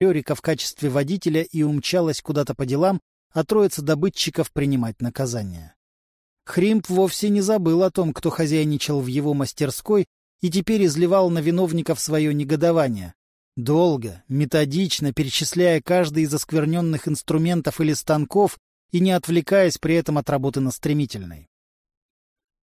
Рерика в качестве водителя и умчалась куда-то по делам, а троица добытчиков принимать наказание. Хримп вовсе не забыл о том, кто хозяйничал в его мастерской и теперь изливал на виновников свое негодование. Долго, методично перечисляя каждый из оскверненных инструментов или станков и не отвлекаясь при этом от работы на стремительной.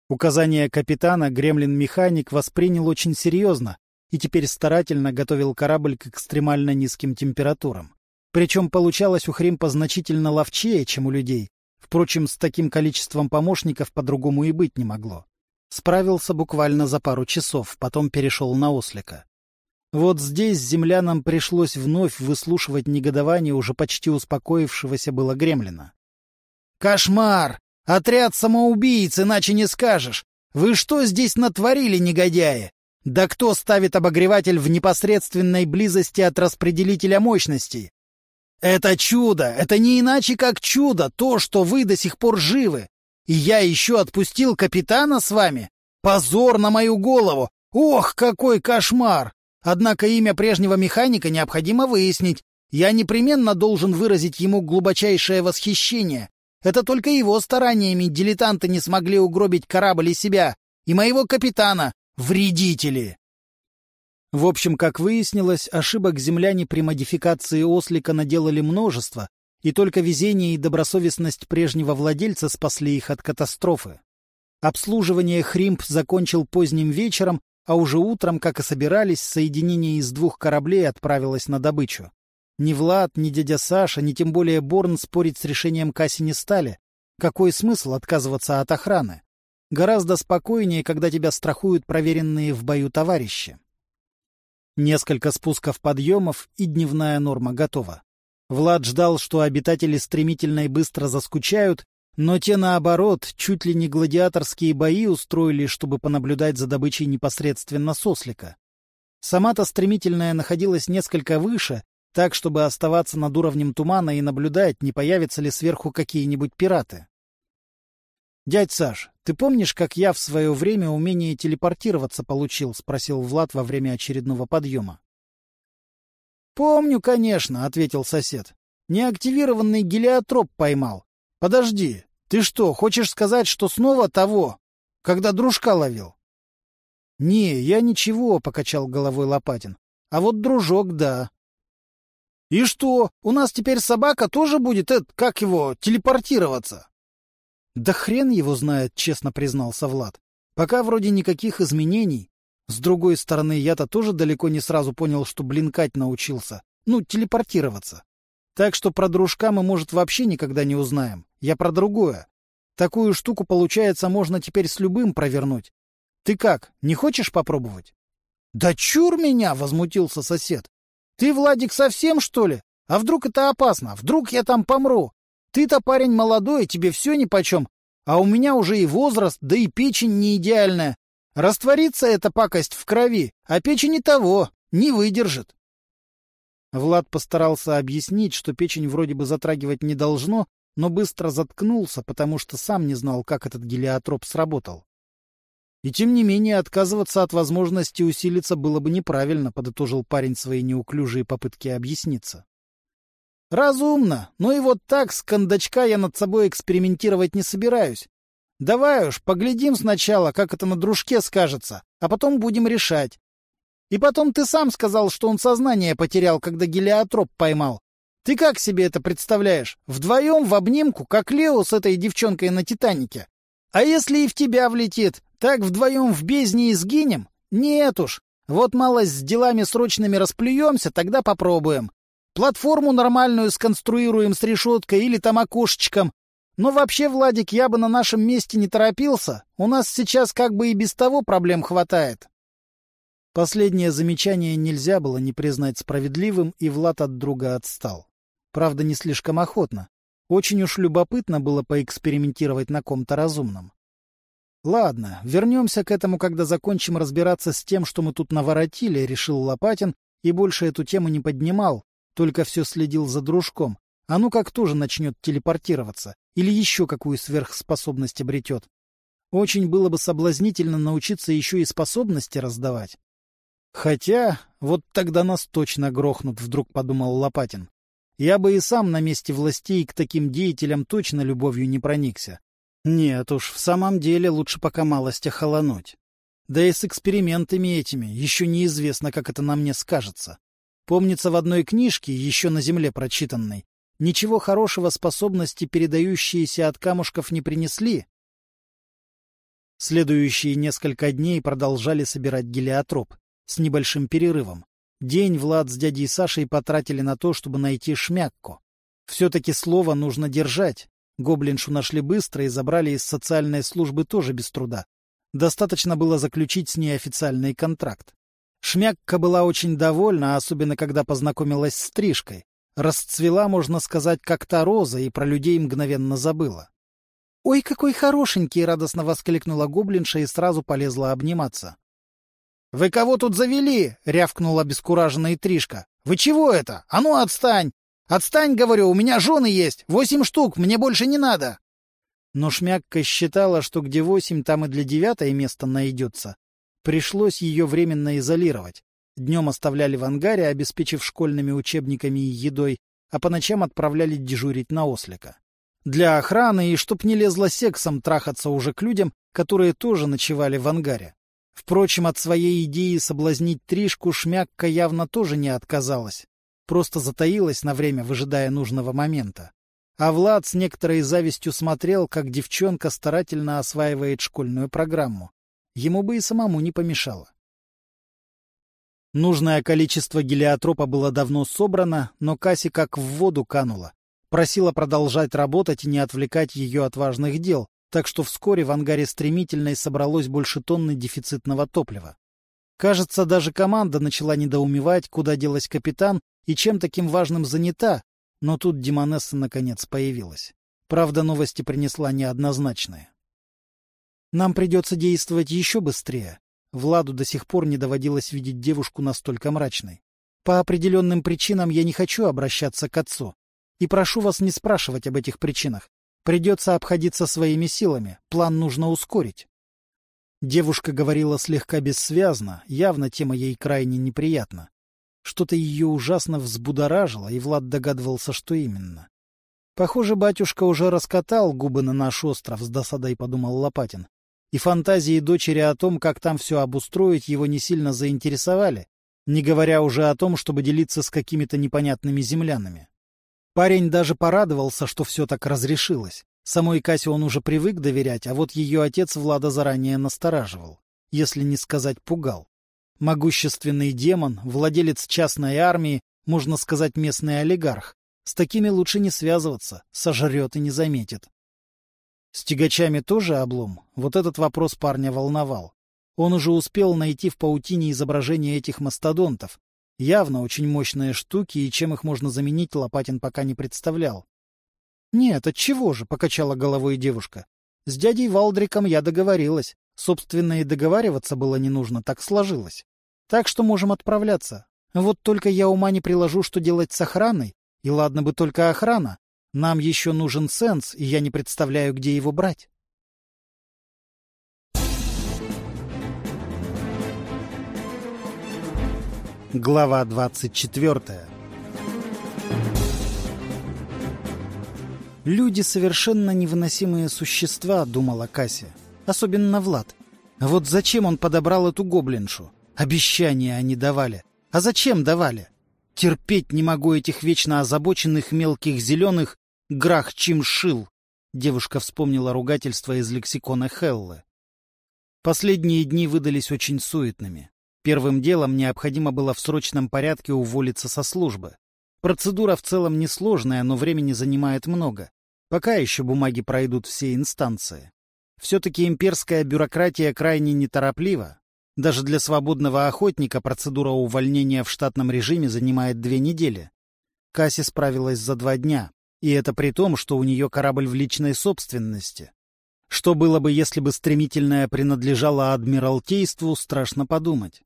Указание капитана гремлин-механик воспринял очень серьезно и теперь старательно готовил корабль к экстремально низким температурам. Причем получалось у Хримпа значительно ловчее, чем у людей. Впрочем, с таким количеством помощников по-другому и быть не могло. Справился буквально за пару часов, потом перешел на ослика. Вот здесь землянам пришлось вновь выслушивать негодование уже почти успокоившегося было гремлина. «Кошмар! Отряд самоубийц, иначе не скажешь! Вы что здесь натворили, негодяи? Да кто ставит обогреватель в непосредственной близости от распределителя мощностей? Это чудо! Это не иначе как чудо, то, что вы до сих пор живы! И я еще отпустил капитана с вами? Позор на мою голову! Ох, какой кошмар! Однако имя прежнего механика необходимо выяснить. Я непременно должен выразить ему глубочайшее восхищение. Это только его стараниями дилетанты не смогли угробить корабль и себя, и моего капитана, вредители. В общем, как выяснилось, ошибок земляне при модификации ослика наделали множество, и только везение и добросовестность прежнего владельца спасли их от катастрофы. Обслуживание Хримп закончил поздним вечером, а уже утром, как и собирались, соединение из двух кораблей отправилось на добычу. Ни Влад, ни дядя Саша, ни тем более Борн спорить с решением Касси не стали. Какой смысл отказываться от охраны? Гораздо спокойнее, когда тебя страхуют проверенные в бою товарищи. Несколько спусков подъемов, и дневная норма готова. Влад ждал, что обитатели стремительно и быстро заскучают, но те, наоборот, чуть ли не гладиаторские бои устроили, чтобы понаблюдать за добычей непосредственно сослика. Сама-то стремительная находилась несколько выше, так, чтобы оставаться над уровнем тумана и наблюдать, не появятся ли сверху какие-нибудь пираты. — Дядь Саш, ты помнишь, как я в свое время умение телепортироваться получил? — спросил Влад во время очередного подъема. — Помню, конечно, — ответил сосед. — Неактивированный гелиотроп поймал. Подожди, ты что, хочешь сказать, что снова того, когда дружка ловил? — Не, я ничего, — покачал головой Лопатин. — А вот дружок, да. — И что, у нас теперь собака тоже будет, это, как его, телепортироваться? — Да хрен его знает, — честно признался Влад. — Пока вроде никаких изменений. С другой стороны, я-то тоже далеко не сразу понял, что блинкать научился. Ну, телепортироваться. Так что про дружка мы, может, вообще никогда не узнаем. Я про другое. Такую штуку, получается, можно теперь с любым провернуть. Ты как, не хочешь попробовать? — Да чур меня! — возмутился сосед. — Ты, Владик, совсем, что ли? А вдруг это опасно? Вдруг я там помру? Ты-то парень молодой, тебе все нипочем. А у меня уже и возраст, да и печень не идеальная. Растворится эта пакость в крови, а печень и того, не выдержит. Влад постарался объяснить, что печень вроде бы затрагивать не должно, но быстро заткнулся, потому что сам не знал, как этот гелиотроп сработал. И тем не менее отказываться от возможности усилиться было бы неправильно, подытожил парень свои неуклюжие попытки объясниться. Разумно, но и вот так с кондачка я над собой экспериментировать не собираюсь. Давай уж, поглядим сначала, как это на дружке скажется, а потом будем решать. И потом ты сам сказал, что он сознание потерял, когда гелиотроп поймал. Ты как себе это представляешь? Вдвоем в обнимку, как Лео с этой девчонкой на Титанике? А если и в тебя влетит, так вдвоем в бездне и сгинем? Нет уж. Вот малость с делами срочными расплюемся, тогда попробуем. Платформу нормальную сконструируем с решеткой или там окошечком. Но вообще, Владик, я бы на нашем месте не торопился. У нас сейчас как бы и без того проблем хватает. Последнее замечание нельзя было не признать справедливым, и Влад от друга отстал. Правда, не слишком охотно. Очень уж любопытно было поэкспериментировать на ком-то разумном. Ладно, вернемся к этому, когда закончим разбираться с тем, что мы тут наворотили, решил Лопатин, и больше эту тему не поднимал, только все следил за дружком. А ну как тоже начнет телепортироваться, или еще какую сверхспособность обретет. Очень было бы соблазнительно научиться еще и способности раздавать. Хотя, вот тогда нас точно грохнут, вдруг подумал Лопатин. Я бы и сам на месте властей к таким деятелям точно любовью не проникся. Нет уж, в самом деле лучше пока малость охолонуть. Да и с экспериментами этими еще неизвестно, как это на мне скажется. Помнится в одной книжке, еще на земле прочитанной, ничего хорошего способности, передающиеся от камушков, не принесли. Следующие несколько дней продолжали собирать гелиотроп с небольшим перерывом. День Влад с дядей Сашей потратили на то, чтобы найти шмякку. Все-таки слово нужно держать. Гоблиншу нашли быстро и забрали из социальной службы тоже без труда. Достаточно было заключить с ней официальный контракт. Шмякка была очень довольна, особенно когда познакомилась с Тришкой. Расцвела, можно сказать, как та роза, и про людей мгновенно забыла. «Ой, какой хорошенький!» — радостно воскликнула гоблинша и сразу полезла обниматься. «Вы кого тут завели?» — рявкнула обескураженная Тришка. «Вы чего это? А ну, отстань! Отстань, говорю, у меня жены есть! Восемь штук, мне больше не надо!» Но Шмякка считала, что где восемь, там и для девятой место найдется. Пришлось ее временно изолировать. Днем оставляли в ангаре, обеспечив школьными учебниками и едой, а по ночам отправляли дежурить на ослика. Для охраны и чтоб не лезла сексом трахаться уже к людям, которые тоже ночевали в ангаре. Впрочем, от своей идеи соблазнить Тришку Шмякка явно тоже не отказалась. Просто затаилась на время, выжидая нужного момента. А Влад с некоторой завистью смотрел, как девчонка старательно осваивает школьную программу. Ему бы и самому не помешало. Нужное количество гелиотропа было давно собрано, но Касси как в воду канула. Просила продолжать работать и не отвлекать ее от важных дел, так что вскоре в ангаре стремительно собралось больше тонны дефицитного топлива. Кажется, даже команда начала недоумевать, куда делась капитан и чем таким важным занята, но тут Демонесса наконец появилась. Правда, новости принесла неоднозначные. Нам придется действовать еще быстрее. Владу до сих пор не доводилось видеть девушку настолько мрачной. По определенным причинам я не хочу обращаться к отцу. И прошу вас не спрашивать об этих причинах. Придется обходиться своими силами, план нужно ускорить. Девушка говорила слегка бессвязно, явно тема ей крайне неприятна. Что-то ее ужасно взбудоражило, и Влад догадывался, что именно. Похоже, батюшка уже раскатал губы на наш остров, с досадой подумал Лопатин. И фантазии дочери о том, как там все обустроить, его не сильно заинтересовали, не говоря уже о том, чтобы делиться с какими-то непонятными землянами. Парень даже порадовался, что все так разрешилось. Самой Касе он уже привык доверять, а вот ее отец Влада заранее настораживал, если не сказать пугал. Могущественный демон, владелец частной армии, можно сказать местный олигарх. С такими лучше не связываться, сожрет и не заметит. С тягачами тоже облом? Вот этот вопрос парня волновал. Он уже успел найти в паутине изображение этих мастодонтов, Явно очень мощные штуки, и чем их можно заменить, Лопатин пока не представлял. — Нет, от чего же, — покачала головой девушка. — С дядей Валдриком я договорилась. Собственно, и договариваться было не нужно, так сложилось. Так что можем отправляться. Вот только я ума не приложу, что делать с охраной. И ладно бы только охрана. Нам еще нужен сенс, и я не представляю, где его брать. Глава 24 «Люди — совершенно невыносимые существа», — думала Кася. Особенно Влад. Вот зачем он подобрал эту гоблиншу? Обещания они давали. А зачем давали? Терпеть не могу этих вечно озабоченных мелких зеленых грах-чимшил. Девушка вспомнила ругательство из лексикона Хеллы. Последние дни выдались очень суетными. Первым делом необходимо было в срочном порядке уволиться со службы. Процедура в целом несложная, но времени занимает много. Пока еще бумаги пройдут все инстанции. Все-таки имперская бюрократия крайне нетороплива. Даже для свободного охотника процедура увольнения в штатном режиме занимает две недели. Касси справилась за два дня, и это при том, что у нее корабль в личной собственности. Что было бы, если бы стремительное принадлежало Адмиралтейству, страшно подумать.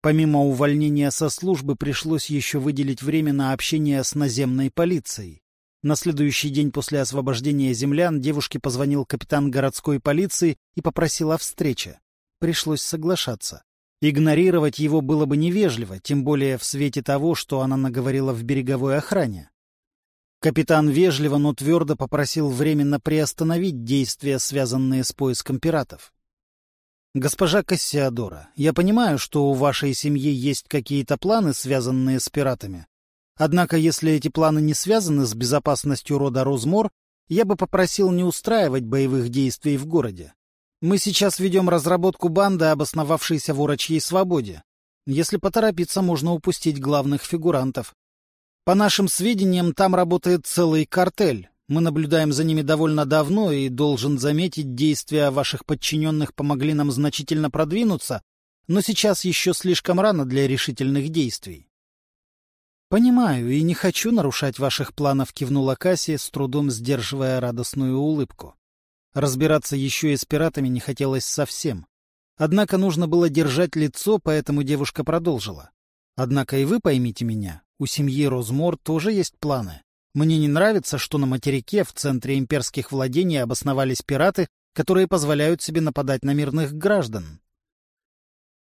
Помимо увольнения со службы пришлось еще выделить время на общение с наземной полицией. На следующий день после освобождения землян девушке позвонил капитан городской полиции и попросил о встрече. Пришлось соглашаться. Игнорировать его было бы невежливо, тем более в свете того, что она наговорила в береговой охране. Капитан вежливо, но твердо попросил временно приостановить действия, связанные с поиском пиратов. «Госпожа Кассиадора, я понимаю, что у вашей семьи есть какие-то планы, связанные с пиратами. Однако, если эти планы не связаны с безопасностью рода Розмор, я бы попросил не устраивать боевых действий в городе. Мы сейчас ведем разработку банды, обосновавшейся в Урочьей свободе. Если поторопиться, можно упустить главных фигурантов. По нашим сведениям, там работает целый картель. Мы наблюдаем за ними довольно давно, и, должен заметить, действия ваших подчиненных помогли нам значительно продвинуться, но сейчас еще слишком рано для решительных действий. «Понимаю и не хочу нарушать ваших планов», — кивнула Касси, с трудом сдерживая радостную улыбку. Разбираться еще и с пиратами не хотелось совсем. Однако нужно было держать лицо, поэтому девушка продолжила. «Однако и вы поймите меня, у семьи Розмор тоже есть планы. Мне не нравится, что на материке в центре имперских владений обосновались пираты, которые позволяют себе нападать на мирных граждан.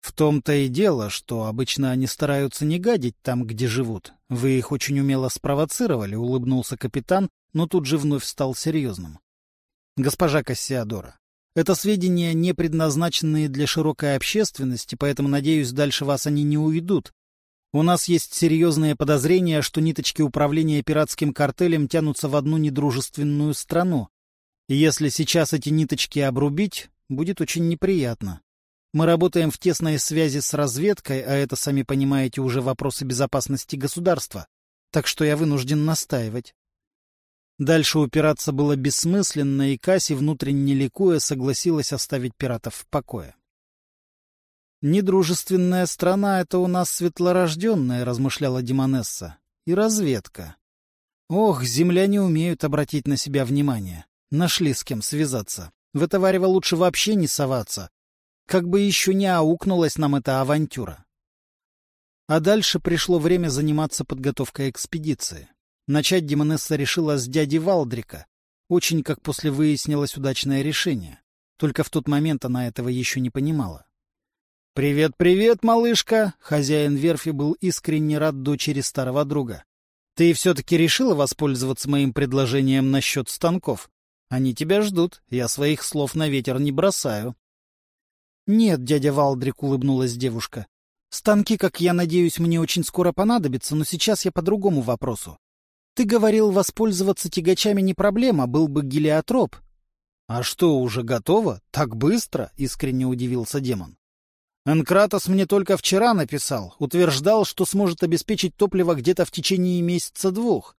В том-то и дело, что обычно они стараются не гадить там, где живут. Вы их очень умело спровоцировали, — улыбнулся капитан, но тут же вновь стал серьезным. Госпожа Кассиадора, это сведения не предназначенные для широкой общественности, поэтому, надеюсь, дальше вас они не уйдут. У нас есть серьезные подозрения, что ниточки управления пиратским картелем тянутся в одну недружественную страну. И если сейчас эти ниточки обрубить, будет очень неприятно. Мы работаем в тесной связи с разведкой, а это, сами понимаете, уже вопросы безопасности государства. Так что я вынужден настаивать. Дальше упираться было бессмысленно, и Касси, внутренне ликуя, согласилась оставить пиратов в покое. «Недружественная страна — это у нас светлорожденная», — размышляла Димонесса. «И разведка. Ох, земляне умеют обратить на себя внимание. Нашли с кем связаться. В это варево лучше вообще не соваться. Как бы еще не аукнулась нам эта авантюра. А дальше пришло время заниматься подготовкой экспедиции. Начать Демонесса решила с дяди Валдрика. Очень, как после выяснилось, удачное решение. Только в тот момент она этого еще не понимала. «Привет, привет, малышка!» Хозяин верфи был искренне рад дочери старого друга. «Ты все-таки решила воспользоваться моим предложением насчет станков? Они тебя ждут, я своих слов на ветер не бросаю». «Нет, дядя Валдрик», — улыбнулась девушка. «Станки, как я надеюсь, мне очень скоро понадобятся, но сейчас я по другому вопросу. Ты говорил, воспользоваться тягачами не проблема, был бы гелиотроп». «А что, уже готово? Так быстро?» — искренне удивился демон. «Энкратос мне только вчера написал, утверждал, что сможет обеспечить топливо где-то в течение месяца-двух.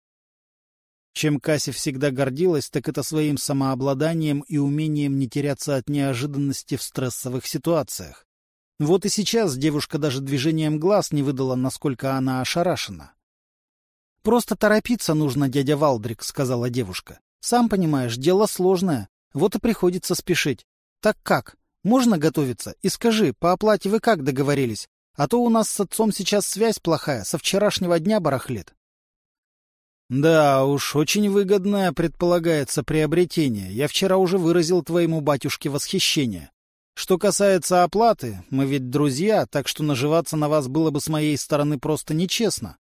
Чем Касси всегда гордилась, так это своим самообладанием и умением не теряться от неожиданности в стрессовых ситуациях. Вот и сейчас девушка даже движением глаз не выдала, насколько она ошарашена. «Просто торопиться нужно, дядя Валдрик», — сказала девушка. «Сам понимаешь, дело сложное, вот и приходится спешить. Так как? Можно готовиться? И скажи, по оплате вы как договорились? А то у нас с отцом сейчас связь плохая, со вчерашнего дня барахлет». Да уж, очень выгодное предполагается приобретение. Я вчера уже выразил твоему батюшке восхищение. Что касается оплаты, мы ведь друзья, так что наживаться на вас было бы с моей стороны просто нечестно.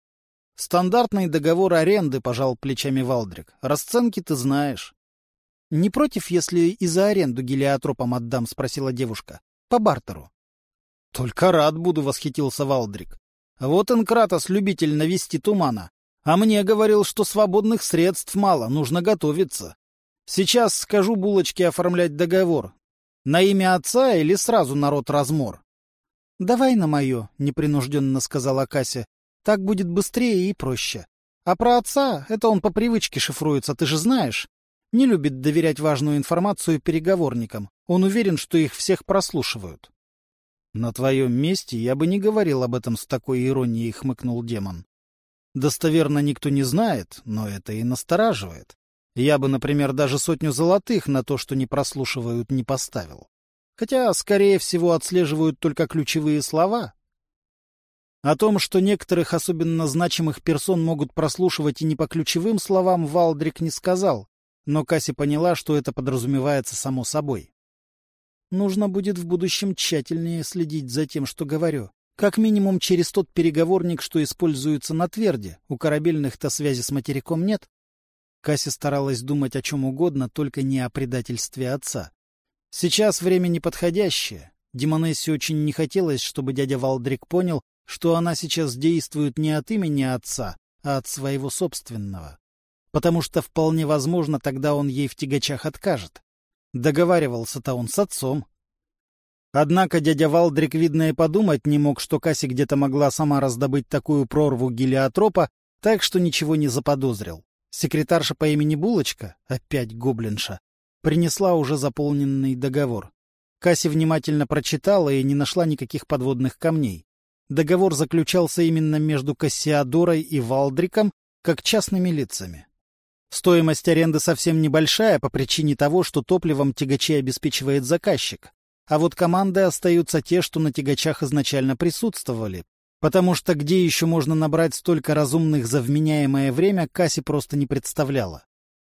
Стандартный договор аренды, пожал плечами Валдрик. Расценки ты знаешь. — Не против, если и за аренду гелиотропом отдам? — спросила девушка. — По бартеру. — Только рад буду, — восхитился Валдрик. — Вот Энкратос, любитель навести тумана. А мне говорил, что свободных средств мало, нужно готовиться. Сейчас скажу булочке оформлять договор. На имя отца или сразу народ размор? — Давай на мое, — непринужденно сказала Кася. — Так будет быстрее и проще. А про отца — это он по привычке шифруется, ты же знаешь. Не любит доверять важную информацию переговорникам. Он уверен, что их всех прослушивают. — На твоем месте я бы не говорил об этом с такой иронией, — хмыкнул демон. Достоверно никто не знает, но это и настораживает. Я бы, например, даже сотню золотых на то, что не прослушивают, не поставил. Хотя, скорее всего, отслеживают только ключевые слова. О том, что некоторых особенно значимых персон могут прослушивать и не по ключевым словам, Валдрик не сказал, но Касси поняла, что это подразумевается само собой. Нужно будет в будущем тщательнее следить за тем, что говорю. Как минимум через тот переговорник, что используется на тверде. У корабельных-то связи с материком нет. Касси старалась думать о чем угодно, только не о предательстве отца. Сейчас время неподходящее. Демонессе очень не хотелось, чтобы дядя Валдрик понял, что она сейчас действует не от имени отца, а от своего собственного. Потому что вполне возможно, тогда он ей в тягачах откажет. Договаривался-то он с отцом. Однако дядя Валдрик, видно, и подумать не мог, что Касси где-то могла сама раздобыть такую прорву гелиотропа, так что ничего не заподозрил. Секретарша по имени Булочка, опять гоблинша, принесла уже заполненный договор. Касси внимательно прочитала и не нашла никаких подводных камней. Договор заключался именно между Кассиадорой и Валдриком, как частными лицами. Стоимость аренды совсем небольшая по причине того, что топливом тягачи обеспечивает заказчик. А вот команды остаются те, что на тягачах изначально присутствовали, потому что где еще можно набрать столько разумных за вменяемое время, Касси просто не представляла.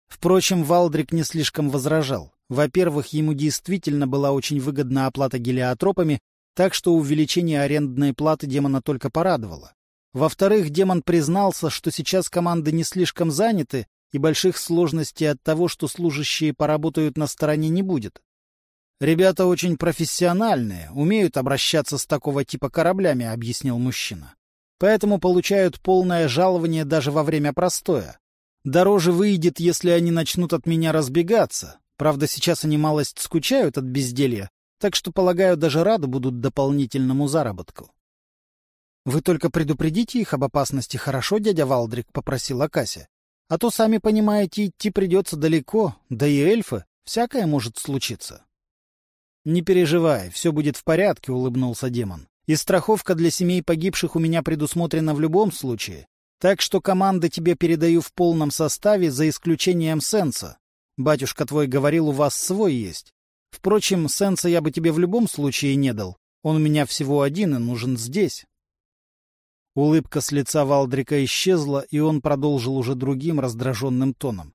Впрочем, Валдрик не слишком возражал. Во-первых, ему действительно была очень выгодна оплата гелиотропами, так что увеличение арендной платы демона только порадовало. Во-вторых, демон признался, что сейчас команды не слишком заняты, и больших сложностей от того, что служащие поработают на стороне, не будет. «Ребята очень профессиональные, умеют обращаться с такого типа кораблями», — объяснил мужчина. «Поэтому получают полное жалование даже во время простоя. Дороже выйдет, если они начнут от меня разбегаться. Правда, сейчас они малость скучают от безделья, так что, полагаю, даже рады будут дополнительному заработку». «Вы только предупредите их об опасности, хорошо, дядя Валдрик?» — попросила Кася. «А то, сами понимаете, идти придется далеко, да и эльфы, всякое может случиться». «Не переживай, все будет в порядке», — улыбнулся демон. «И страховка для семей погибших у меня предусмотрена в любом случае. Так что команды тебе передаю в полном составе, за исключением Сенса. Батюшка твой говорил, у вас свой есть. Впрочем, Сенса я бы тебе в любом случае не дал. Он у меня всего один и нужен здесь». Улыбка с лица Валдрика исчезла, и он продолжил уже другим раздраженным тоном.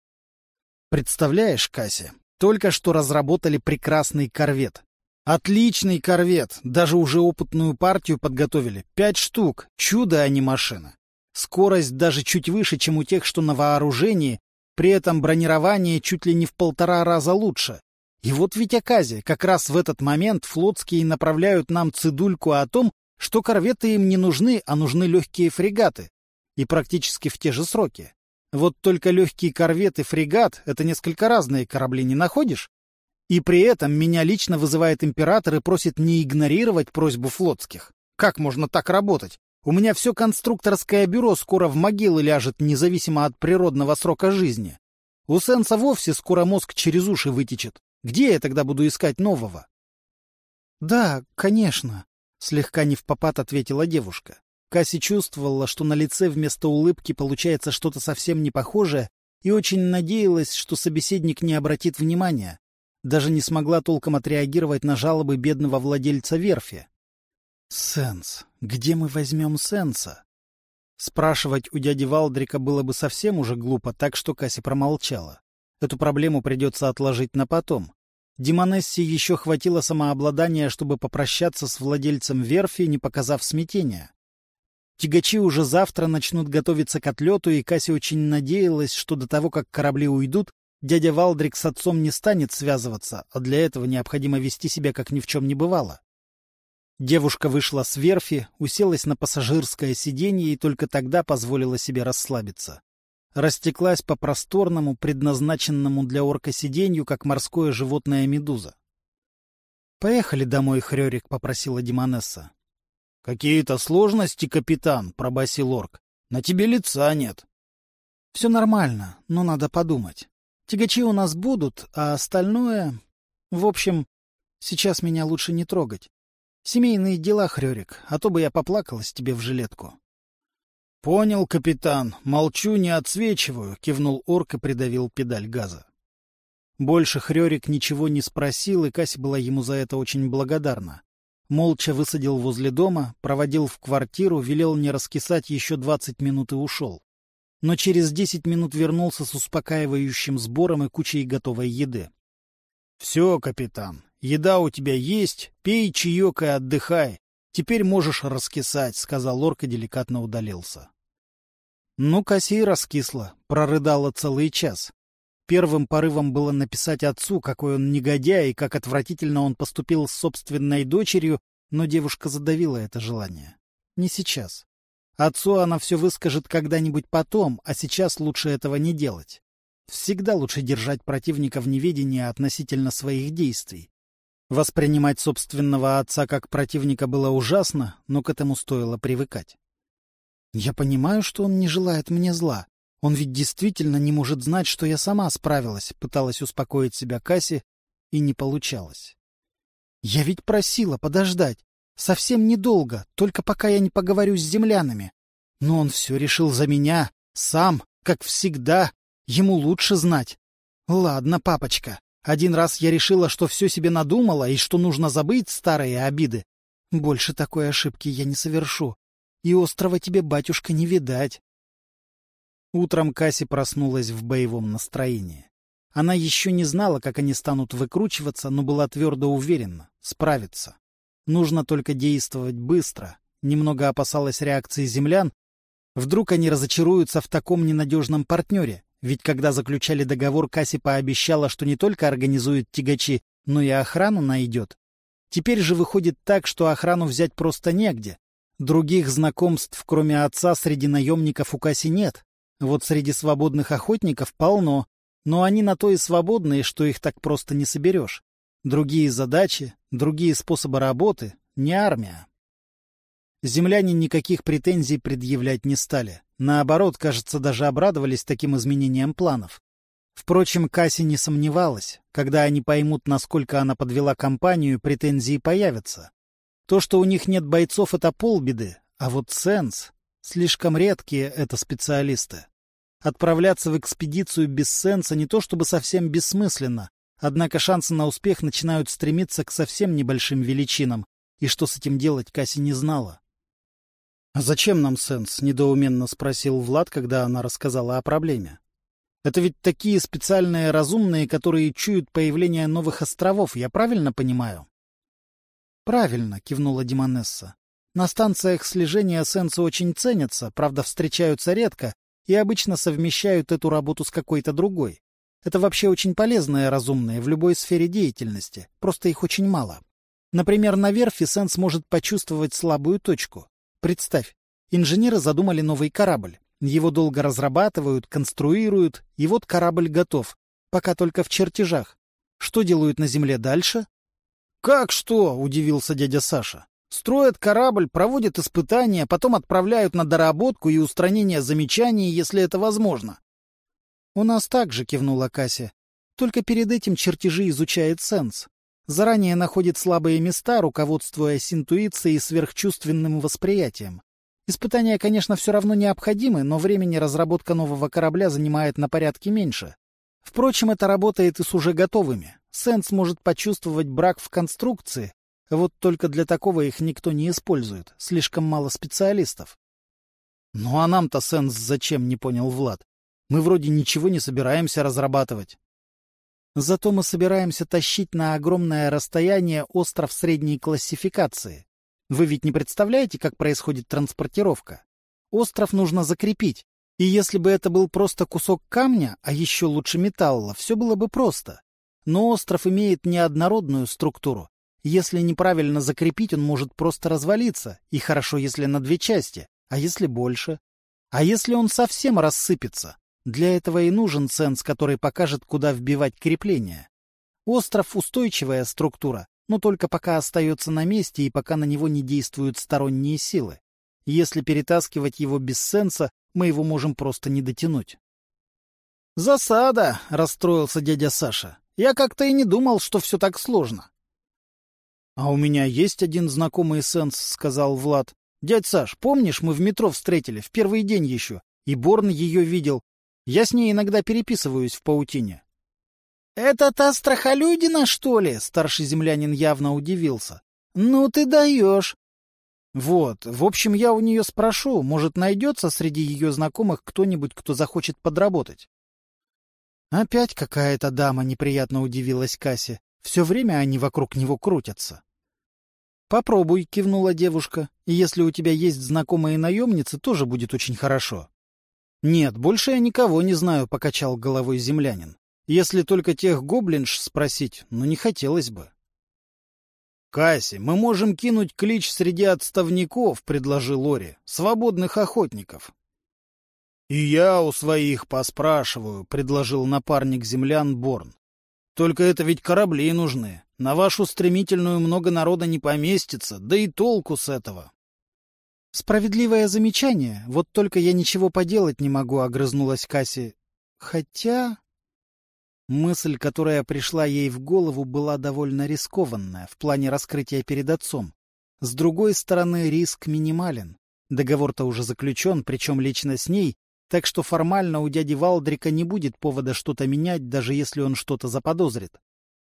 «Представляешь, Кася, только что разработали прекрасный корвет. Отличный корвет, даже уже опытную партию подготовили. Пять штук, чудо, а не машина. Скорость даже чуть выше, чем у тех, что на вооружении, при этом бронирование чуть ли не в полтора раза лучше. И вот ведь оказия, как раз в этот момент флотские направляют нам цидульку о том, что корветы им не нужны, а нужны легкие фрегаты. И практически в те же сроки. Вот только легкий корвет и фрегат — это несколько разные корабли, не находишь? И при этом меня лично вызывает император и просит не игнорировать просьбу флотских. Как можно так работать? У меня все конструкторское бюро скоро в могилы ляжет, независимо от природного срока жизни. У Сенса вовсе скоро мозг через уши вытечет. Где я тогда буду искать нового? — Да, конечно, — слегка не в попад ответила девушка. Касси чувствовала, что на лице вместо улыбки получается что-то совсем не похожее, и очень надеялась, что собеседник не обратит внимания. Даже не смогла толком отреагировать на жалобы бедного владельца верфи. «Сенс. Где мы возьмем Сенса?» Спрашивать у дяди Валдрика было бы совсем уже глупо, так что Касси промолчала. Эту проблему придется отложить на потом. Демонессе еще хватило самообладания, чтобы попрощаться с владельцем верфи, не показав смятения. Тягачи уже завтра начнут готовиться к отлету, и Касси очень надеялась, что до того, как корабли уйдут, дядя Валдрик с отцом не станет связываться, а для этого необходимо вести себя, как ни в чем не бывало. Девушка вышла с верфи, уселась на пассажирское сиденье и только тогда позволила себе расслабиться. Растеклась по просторному, предназначенному для орка сиденью, как морское животное медуза. — Поехали домой, Хрёрик, — попросила Димонесса. — Какие-то сложности, капитан, — пробасил орк. — На тебе лица нет. — Все нормально, но надо подумать. Тягачи у нас будут, а остальное... В общем, сейчас меня лучше не трогать. Семейные дела, Хрёрик, а то бы я поплакалась тебе в жилетку. — Понял, капитан. Молчу, не отсвечиваю, — кивнул орк и придавил педаль газа. Больше Хрёрик ничего не спросил, и Кася была ему за это очень благодарна. Молча высадил возле дома, проводил в квартиру, велел не раскисать еще двадцать минут и ушел. Но через десять минут вернулся с успокаивающим сбором и кучей готовой еды. — Все, капитан, Еда у тебя есть, пей чаек и отдыхай. Теперь можешь раскисать, — сказал Лорка деликатно удалился. Ну, Кассий раскисла, прорыдала целый час. Первым порывом было написать отцу, какой он негодяй и как отвратительно он поступил с собственной дочерью, но девушка задавила это желание. Не сейчас. Отцу она все выскажет когда-нибудь потом, а сейчас лучше этого не делать. Всегда лучше держать противника в неведении относительно своих действий. Воспринимать собственного отца как противника было ужасно, но к этому стоило привыкать. Я понимаю, что он не желает мне зла. Он ведь действительно не может знать, что я сама справилась, пыталась успокоить себя Касси, и не получалось. Я ведь просила подождать. Совсем недолго, только пока я не поговорю с землянами. Но он все решил за меня, сам, как всегда. Ему лучше знать. Ладно, папочка, один раз я решила, что все себе надумала и что нужно забыть старые обиды. Больше такой ошибки я не совершу. И острова тебе, батюшка, не видать. Утром Касси проснулась в боевом настроении. Она еще не знала, как они станут выкручиваться, но была твердо уверена — справиться. Нужно только действовать быстро. Немного опасалась реакции землян. Вдруг они разочаруются в таком ненадежном партнере. Ведь когда заключали договор, Касси пообещала, что не только организует тягачи, но и охрану найдет. Теперь же выходит так, что охрану взять просто негде. Других знакомств, кроме отца, среди наемников у Касси нет. Вот среди свободных охотников полно, но они на то и свободные, что их так просто не соберешь. Другие задачи, другие способы работы, не армия. Земляне никаких претензий предъявлять не стали. Наоборот, кажется, даже обрадовались таким изменениям планов. Впрочем, Касси не сомневалась. Когда они поймут, насколько она подвела компанию, претензии появятся. То, что у них нет бойцов, — это полбеды, а вот Сенс... Слишком редкие это специалисты. Отправляться в экспедицию без Сенса не то чтобы совсем бессмысленно, однако шансы на успех начинают стремиться к совсем небольшим величинам, и что с этим делать Касси не знала. — А зачем нам Сенс? — недоуменно спросил Влад, когда она рассказала о проблеме. — Это ведь такие специальные разумные, которые чуют появление новых островов, я правильно понимаю? — Правильно, — кивнула Димонесса. — На станциях слежения сенсы очень ценятся, правда, встречаются редко и обычно совмещают эту работу с какой-то другой. Это вообще очень полезные разумные в любой сфере деятельности, просто их очень мало. Например, на верфи сенс может почувствовать слабую точку. Представь, инженеры задумали новый корабль. Его долго разрабатывают, конструируют, и вот корабль готов, пока только в чертежах. Что делают на Земле дальше? «Как что?» — удивился дядя Саша. «Строят корабль, проводят испытания, потом отправляют на доработку и устранение замечаний, если это возможно». «У нас так же», — кивнула Кася. «Только перед этим чертежи изучает Сенс. Заранее находит слабые места, руководствуясь интуицией и сверхчувственным восприятием. Испытания, конечно, все равно необходимы, но времени разработка нового корабля занимает на порядке меньше. Впрочем, это работает и с уже готовыми. Сенс может почувствовать брак в конструкции, вот только для такого их никто не использует, слишком мало специалистов. Ну а нам-то Сенс зачем, не понял Влад. Мы вроде ничего не собираемся разрабатывать. Зато мы собираемся тащить на огромное расстояние остров средней классификации. Вы ведь не представляете, как происходит транспортировка? Остров нужно закрепить, и если бы это был просто кусок камня, а еще лучше металла, все было бы просто. Но остров имеет неоднородную структуру. Если неправильно закрепить, он может просто развалиться, и хорошо, если на две части, а если больше. А если он совсем рассыпется? Для этого и нужен сенс, который покажет, куда вбивать крепление. Остров — устойчивая структура, но только пока остается на месте и пока на него не действуют сторонние силы. Если перетаскивать его без сенса, мы его можем просто не дотянуть. «Засада!» — расстроился дядя Саша. Я как-то и не думал, что все так сложно. — А у меня есть один знакомый сенс, — сказал Влад. — Дядь Саш, помнишь, мы в метро встретили, в первый день еще, и Борн ее видел. Я с ней иногда переписываюсь в паутине. — Это та страхолюдина, что ли? — старший землянин явно удивился. — Ну ты даешь. — Вот, в общем, я у нее спрошу, может, найдется среди ее знакомых кто-нибудь, кто захочет подработать. Опять какая-то дама неприятно удивилась Кассе. Все время они вокруг него крутятся. «Попробуй», — кивнула девушка. «И если у тебя есть знакомые наемницы, тоже будет очень хорошо». «Нет, больше я никого не знаю», — покачал головой землянин. «Если только тех гоблинш спросить, но не хотелось бы». «Касси, мы можем кинуть клич среди отставников», — предложил Лори, — «свободных охотников». «И я у своих поспрашиваю», — предложил напарник землян Борн. «Только это ведь корабли нужны. На вашу стремительную много народа не поместится, да и толку с этого». «Справедливое замечание. Вот только я ничего поделать не могу», — огрызнулась Касси. «Хотя...» Мысль, которая пришла ей в голову, была довольно рискованная в плане раскрытия перед отцом. С другой стороны, риск минимален. Договор-то уже заключен, причем лично с ней, так что формально у дяди Валдрика не будет повода что-то менять, даже если он что-то заподозрит.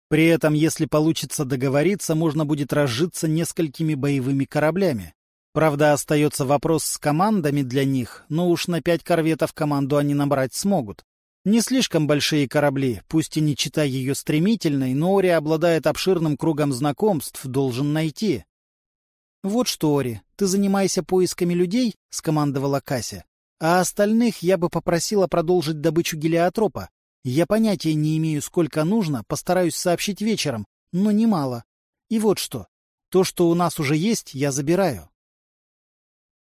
При этом, если получится договориться, можно будет разжиться несколькими боевыми кораблями. Правда, остается вопрос с командами для них, но уж на пять корветов команду они набрать смогут. Не слишком большие корабли, пусть и не читая ее стремительной, но Ори обладает обширным кругом знакомств, должен найти. — Вот что, Ори, ты занимайся поисками людей, — скомандовала Кася, — а остальных я бы попросила продолжить добычу гелиотропа. Я понятия не имею, сколько нужно, постараюсь сообщить вечером, но немало. И вот что. То, что у нас уже есть, я забираю.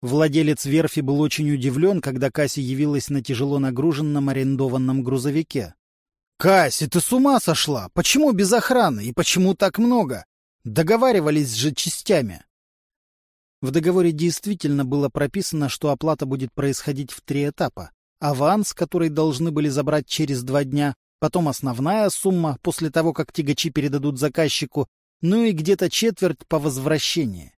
Владелец верфи был очень удивлен, когда Касси явилась на тяжело нагруженном арендованном грузовике. — Касси, ты с ума сошла? Почему без охраны? И почему так много? Договаривались же частями. В договоре действительно было прописано, что оплата будет происходить в три этапа. Аванс, который должны были забрать через два дня, потом основная сумма после того, как тягачи передадут заказчику, ну и где-то четверть по возвращении.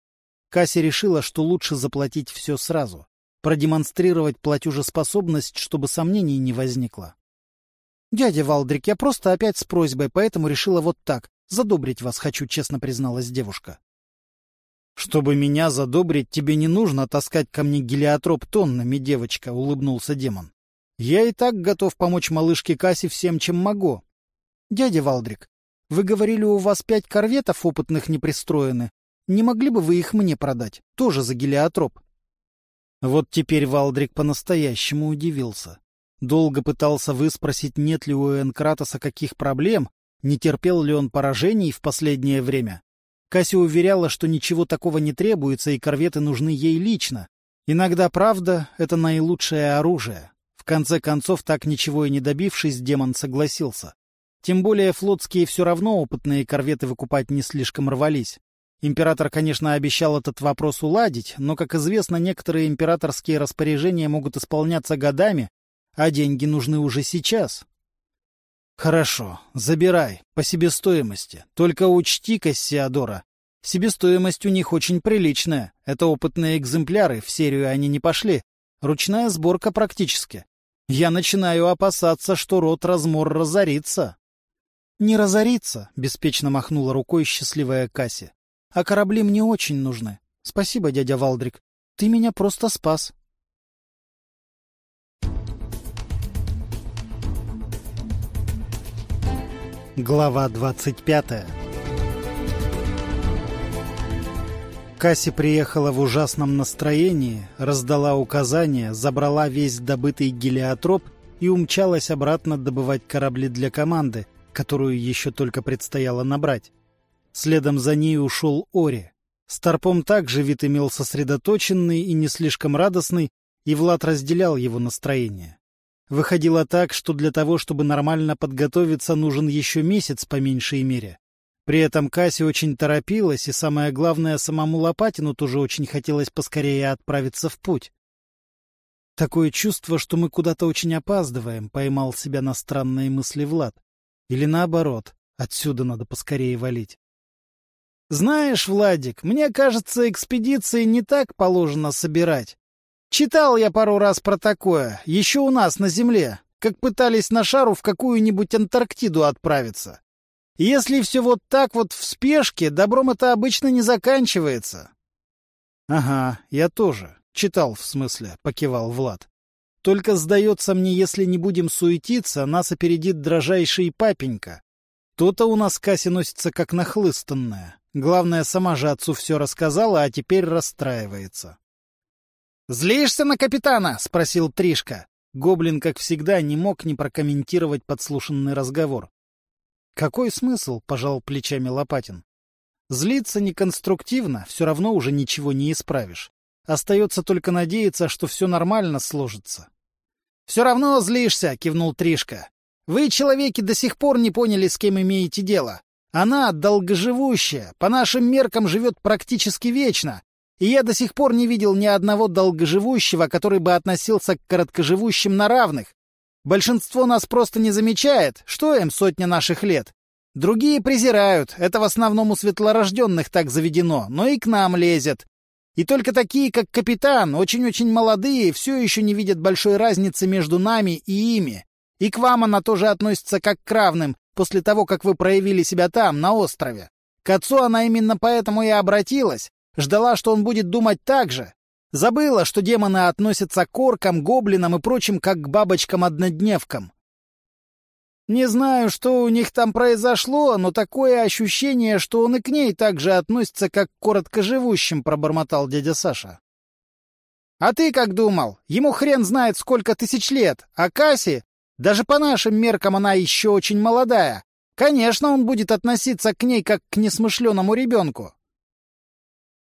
Касси решила, что лучше заплатить все сразу, продемонстрировать платежеспособность, чтобы сомнений не возникло. — Дядя Валдрик, я просто опять с просьбой, поэтому решила вот так. Задобрить вас хочу, честно призналась девушка. — Чтобы меня задобрить, тебе не нужно таскать ко мне гелиотроп тоннами, девочка, — улыбнулся демон. — Я и так готов помочь малышке Кассе всем, чем могу. — Дядя Валдрик, вы говорили, у вас пять корветов опытных не пристроены. Не могли бы вы их мне продать? Тоже за гелиотроп. Вот теперь Валдрик по-настоящему удивился. Долго пытался выспросить, нет ли у Энкратоса каких проблем, не терпел ли он поражений в последнее время. Касси уверяла, что ничего такого не требуется, и корветы нужны ей лично. Иногда, правда, это наилучшее оружие. В конце концов, так ничего и не добившись, демон согласился. Тем более флотские все равно опытные корветы выкупать не слишком рвались. Император, конечно, обещал этот вопрос уладить, но, как известно, некоторые императорские распоряжения могут исполняться годами, а деньги нужны уже сейчас. Хорошо, забирай, по себестоимости. Только учти, Кассиадора, себестоимость у них очень приличная. Это опытные экземпляры, в серию они не пошли. Ручная сборка практически. Я начинаю опасаться, что рот размор разорится. — Не разорится, — беспечно махнула рукой счастливая Касси. А корабли мне очень нужны. Спасибо, дядя Валдрик. Ты меня просто спас. Глава двадцать пятая Касси приехала в ужасном настроении, раздала указания, забрала весь добытый гелиотроп и умчалась обратно добывать корабли для команды, которую еще только предстояло набрать. Следом за ней ушел Ори. Старпом также вид имел сосредоточенный и не слишком радостный, и Влад разделял его настроение. Выходило так, что для того, чтобы нормально подготовиться, нужен еще месяц по меньшей мере. При этом Касси очень торопилась, и самое главное, самому Лопатину тоже очень хотелось поскорее отправиться в путь. «Такое чувство, что мы куда-то очень опаздываем», — поймал себя на странные мысли Влад. «Или наоборот, отсюда надо поскорее валить». Знаешь, Владик, мне кажется, экспедиции не так положено собирать. Читал я пару раз про такое, еще у нас на Земле, как пытались на шару в какую-нибудь Антарктиду отправиться. Если все вот так вот в спешке, добром это обычно не заканчивается. — Ага, я тоже. Читал, в смысле, — покивал Влад. Только, сдается мне, если не будем суетиться, нас опередит дрожайший папенька. То-то у нас Касси носится как нахлыстанная. Главное, сама же отцу все рассказала, а теперь расстраивается. «Злишься на капитана?» — спросил Тришка. Гоблин, как всегда, не мог не прокомментировать подслушанный разговор. «Какой смысл?» — пожал плечами Лопатин. «Злиться неконструктивно, все равно уже ничего не исправишь. Остается только надеяться, что все нормально сложится». «Все равно злишься!» — кивнул Тришка. «Вы, человеки, до сих пор не поняли, с кем имеете дело. Она долгоживущая, по нашим меркам живет практически вечно, и я до сих пор не видел ни одного долгоживущего, который бы относился к короткоживущим на равных. Большинство нас просто не замечает, что им сотня наших лет. Другие презирают, это в основном у светлорожденных так заведено, но и к нам лезет. И только такие, как капитан, очень-очень молодые, все еще не видят большой разницы между нами и ими. И к вам она тоже относится как к равным, после того, как вы проявили себя там, на острове. К отцу она именно поэтому и обратилась. Ждала, что он будет думать так же. Забыла, что демоны относятся к оркам, гоблинам и прочим, как к бабочкам-однодневкам. Не знаю, что у них там произошло, но такое ощущение, что он и к ней так же относится, как к короткоживущим, — пробормотал дядя Саша. — А ты как думал? Ему хрен знает, сколько тысяч лет, а Касси, даже по нашим меркам она еще очень молодая. Конечно, он будет относиться к ней, как к несмышленому ребенку.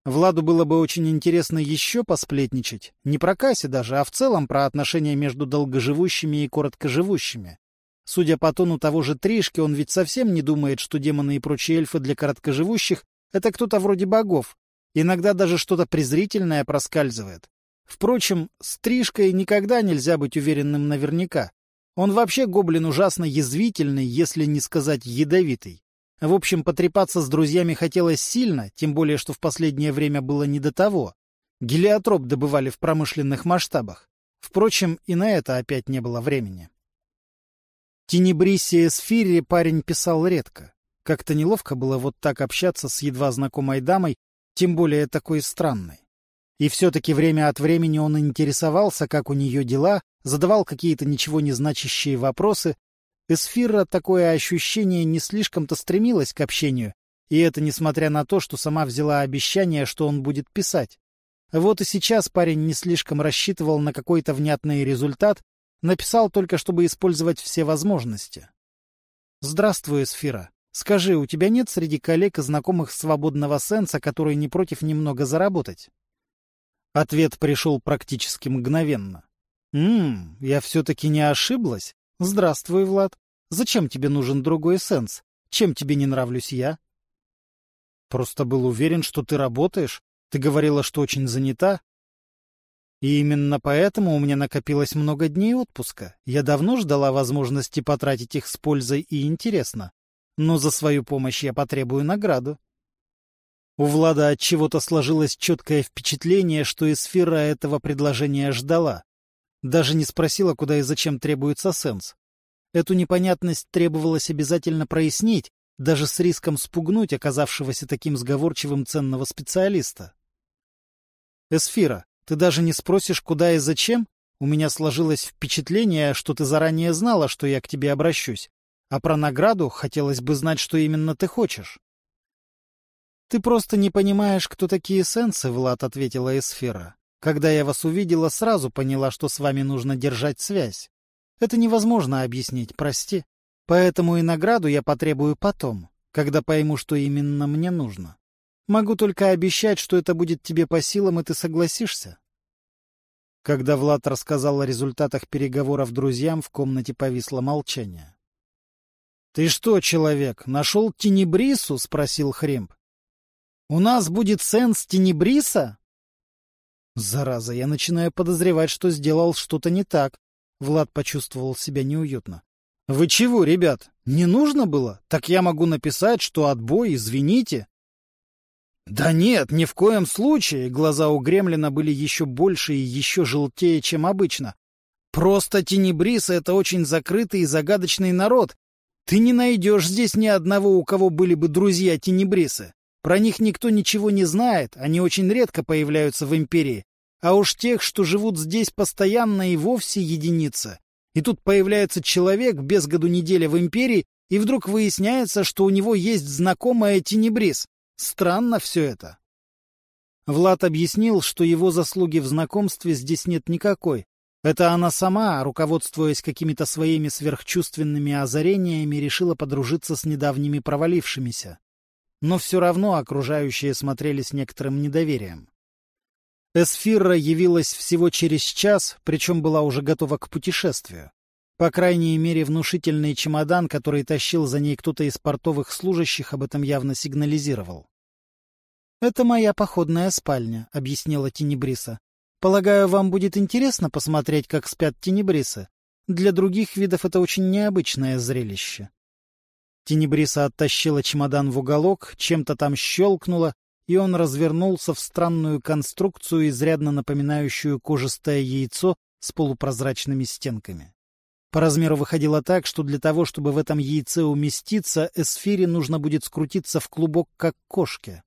Владу было бы очень интересно еще посплетничать. Не про Касси даже, а в целом про отношения между долгоживущими и короткоживущими. Судя по тону того же Тришки, он ведь совсем не думает, что демоны и прочие эльфы для короткоживущих — это кто-то вроде богов. Иногда даже что-то презрительное проскальзывает. Впрочем, с Тришкой никогда нельзя быть уверенным наверняка. Он вообще гоблин ужасно язвительный, если не сказать ядовитый. В общем, потрепаться с друзьями хотелось сильно, тем более, что в последнее время было не до того. Гелиотроп добывали в промышленных масштабах. Впрочем, и на это опять не было времени. Тенебрисия Сфире парень писал редко. Как-то неловко было вот так общаться с едва знакомой дамой, тем более такой странной. И все-таки время от времени он интересовался, как у нее дела, задавал какие-то ничего не значащие вопросы, Эсфира такое ощущение не слишком-то стремилась к общению, и это несмотря на то, что сама взяла обещание, что он будет писать. Вот и сейчас парень не слишком рассчитывал на какой-то внятный результат, написал только, чтобы использовать все возможности. «Здравствуй, Эсфира. Скажи, у тебя нет среди коллег и знакомых свободного сенса, который не против немного заработать?» Ответ пришел практически мгновенно. «Ммм, я все-таки не ошиблась. «Здравствуй, Влад. Зачем тебе нужен другой эссенс? Чем тебе не нравлюсь я?» «Просто был уверен, что ты работаешь. Ты говорила, что очень занята. И именно поэтому у меня накопилось много дней отпуска. Я давно ждала возможности потратить их с пользой и интересно. Но за свою помощь я потребую награду». У Влада от чего-то сложилось четкое впечатление, что эсфера этого предложения ждала. Даже не спросила, куда и зачем требуется сенс. Эту непонятность требовалось обязательно прояснить, даже с риском спугнуть оказавшегося таким сговорчивым ценного специалиста. «Эсфира, ты даже не спросишь, куда и зачем? У меня сложилось впечатление, что ты заранее знала, что я к тебе обращусь. А про награду хотелось бы знать, что именно ты хочешь». «Ты просто не понимаешь, кто такие сенсы», — Влад ответила Эсфира. Когда я вас увидела, сразу поняла, что с вами нужно держать связь. Это невозможно объяснить, прости. Поэтому и награду я потребую потом, когда пойму, что именно мне нужно. Могу только обещать, что это будет тебе по силам, и ты согласишься. Когда Влад рассказал о результатах переговоров друзьям, в комнате повисло молчание. — Ты что, человек, нашел Тенебрису? — спросил Хремп. — У нас будет сенс Тенебриса? Зараза, я начинаю подозревать, что сделал что-то не так. Влад почувствовал себя неуютно. — Вы чего, ребят, не нужно было? Так я могу написать, что отбой, извините. — Да нет, ни в коем случае. Глаза у Гремлина были еще больше и еще желтее, чем обычно. Просто Тенебрис — это очень закрытый и загадочный народ. Ты не найдешь здесь ни одного, у кого были бы друзья Тенебрисы. Про них никто ничего не знает, они очень редко появляются в империи. А уж тех, что живут здесь постоянно и вовсе единица. И тут появляется человек без году неделя в империи и вдруг выясняется, что у него есть знакомая Тенебрис. Странно все это. Влад объяснил, что его заслуги в знакомстве здесь нет никакой. Это она сама, руководствуясь какими-то своими сверхчувственными озарениями, решила подружиться с недавними провалившимися. Но все равно окружающие смотрели с некоторым недоверием. Эсфирра явилась всего через час, причем была уже готова к путешествию. По крайней мере, внушительный чемодан, который тащил за ней кто-то из портовых служащих, об этом явно сигнализировал. «Это моя походная спальня», — объяснила Тенебриса. «Полагаю, вам будет интересно посмотреть, как спят тенебрисы. Для других видов это очень необычное зрелище». Тенебриса оттащила чемодан в уголок, чем-то там щелкнула, и он развернулся в странную конструкцию, изрядно напоминающую кожистое яйцо с полупрозрачными стенками. По размеру выходило так, что для того, чтобы в этом яйце уместиться, эсфире нужно будет скрутиться в клубок, как кошке.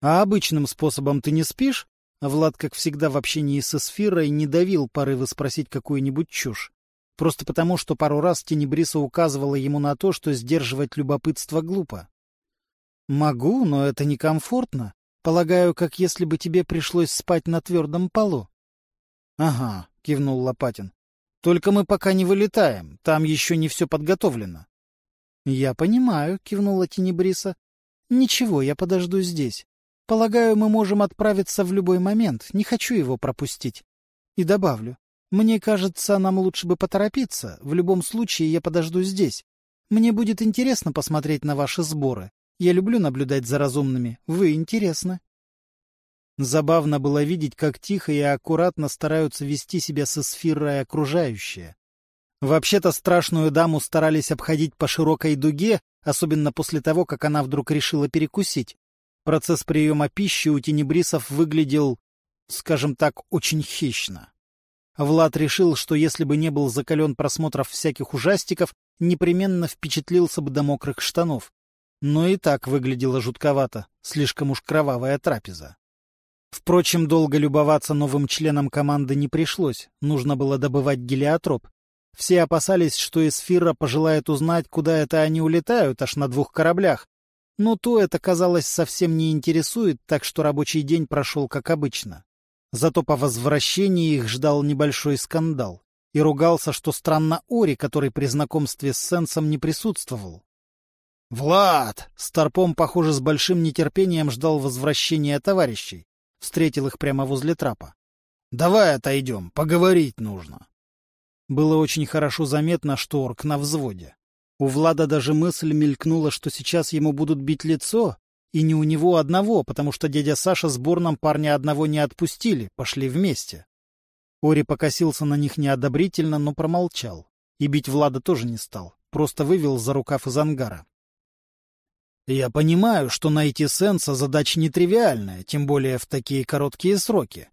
А обычным способом ты не спишь? Влад, как всегда в общении со сферой, не давил порывы спросить какую-нибудь чушь. Просто потому, что пару раз Тенебриса указывала ему на то, что сдерживать любопытство глупо. «Могу, но это некомфортно. Полагаю, как если бы тебе пришлось спать на твердом полу». «Ага», — кивнул Лопатин. «Только мы пока не вылетаем, там еще не все подготовлено». «Я понимаю», — кивнула Тенебриса. «Ничего, я подожду здесь. Полагаю, мы можем отправиться в любой момент, не хочу его пропустить. И добавлю, мне кажется, нам лучше бы поторопиться, в любом случае я подожду здесь. Мне будет интересно посмотреть на ваши сборы. Я люблю наблюдать за разумными, вы интересны. Забавно было видеть, как тихо и аккуратно стараются вести себя со сферой окружающие. Вообще-то страшную даму старались обходить по широкой дуге, особенно после того, как она вдруг решила перекусить. Процесс приема пищи у тенебрисов выглядел, скажем так, очень хищно. Влад решил, что если бы не был закален просмотров всяких ужастиков, непременно впечатлился бы до мокрых штанов. Но и так выглядело жутковато, слишком уж кровавая трапеза. Впрочем, долго любоваться новым членом команды не пришлось, нужно было добывать гелиотроп. Все опасались, что Эсфира пожелает узнать, куда это они улетают, аж на двух кораблях, но то это, казалось, совсем не интересует, так что рабочий день прошел как обычно. Зато по возвращении их ждал небольшой скандал. И ругался, что странно Ори, который при знакомстве с Сенсом не присутствовал. «Влад!» — Старпом, похоже, с большим нетерпением ждал возвращения товарищей. Встретил их прямо возле трапа. «Давай отойдем, поговорить нужно». Было очень хорошо заметно, что орк на взводе. У Влада даже мысль мелькнула, что сейчас ему будут бить лицо, и не у него одного, потому что дядя Саша с Борном парня одного не отпустили, пошли вместе. Ори покосился на них неодобрительно, но промолчал. И бить Влада тоже не стал, просто вывел за рукав из ангара. «Я понимаю, что найти Сенса задача нетривиальная, тем более в такие короткие сроки.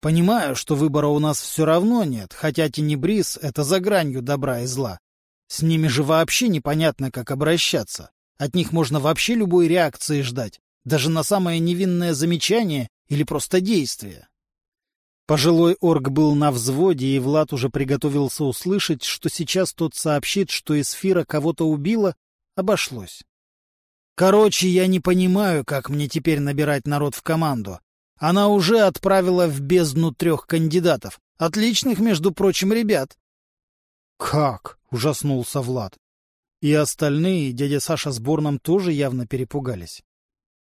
Понимаю, что выбора у нас все равно нет, хотя Тенебрис — это за гранью добра и зла. С ними же вообще непонятно, как обращаться. От них можно вообще любой реакции ждать, даже на самое невинное замечание или просто действие. Пожилой орк был на взводе, и Влад уже приготовился услышать, что сейчас тот сообщит, что эсфира кого-то убила, обошлось. Короче, я не понимаю, как мне теперь набирать народ в команду. Она уже отправила в бездну трех кандидатов. Отличных, между прочим, ребят. Как? — ужаснулся Влад. И остальные, дядя Саша с Борном, тоже явно перепугались.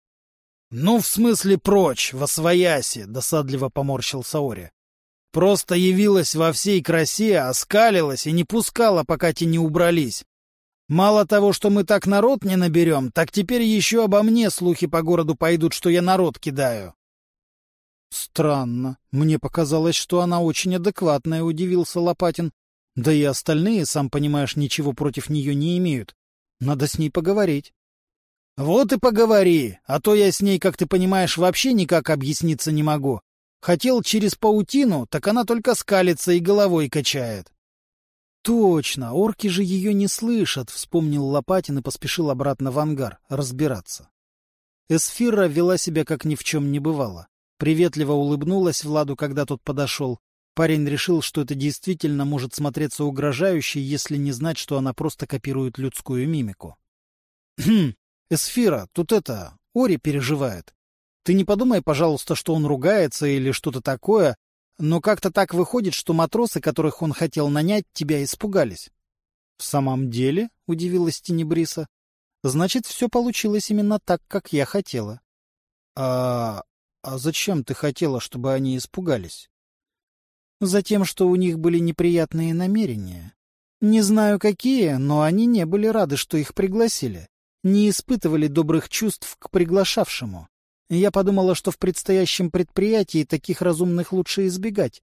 — Ну, в смысле прочь, во свояси, — досадливо поморщился Ори. Просто явилась во всей красе, оскалилась и не пускала, пока те не убрались. Мало того, что мы так народ не наберем, так теперь еще обо мне слухи по городу пойдут, что я народ кидаю. Странно. Мне показалось, что она очень адекватная, удивился Лопатин. Да и остальные, сам понимаешь, ничего против нее не имеют. Надо с ней поговорить. — Вот и поговори, а то я с ней, как ты понимаешь, вообще никак объясниться не могу. Хотел через паутину, так она только скалится и головой качает. — Точно, орки же ее не слышат, — вспомнил Лопатин и поспешил обратно в ангар разбираться. Эсфира вела себя, как ни в чем не бывало. Приветливо улыбнулась Владу, когда тот подошел, Парень решил, что это действительно может смотреться угрожающе, если не знать, что она просто копирует людскую мимику. «Хм, Эсфира, тут это, Ори переживает. Ты не подумай, пожалуйста, что он ругается или что-то такое, но как-то так выходит, что матросы, которых он хотел нанять, тебя испугались». «В самом деле?» — удивилась Тенебриса. «Значит, все получилось именно так, как я хотела». «А... а зачем ты хотела, чтобы они испугались?» Затем, что у них были неприятные намерения. Не знаю какие, но они не были рады, что их пригласили. Не испытывали добрых чувств к приглашавшему. Я подумала, что в предстоящем предприятии таких разумных лучше избегать.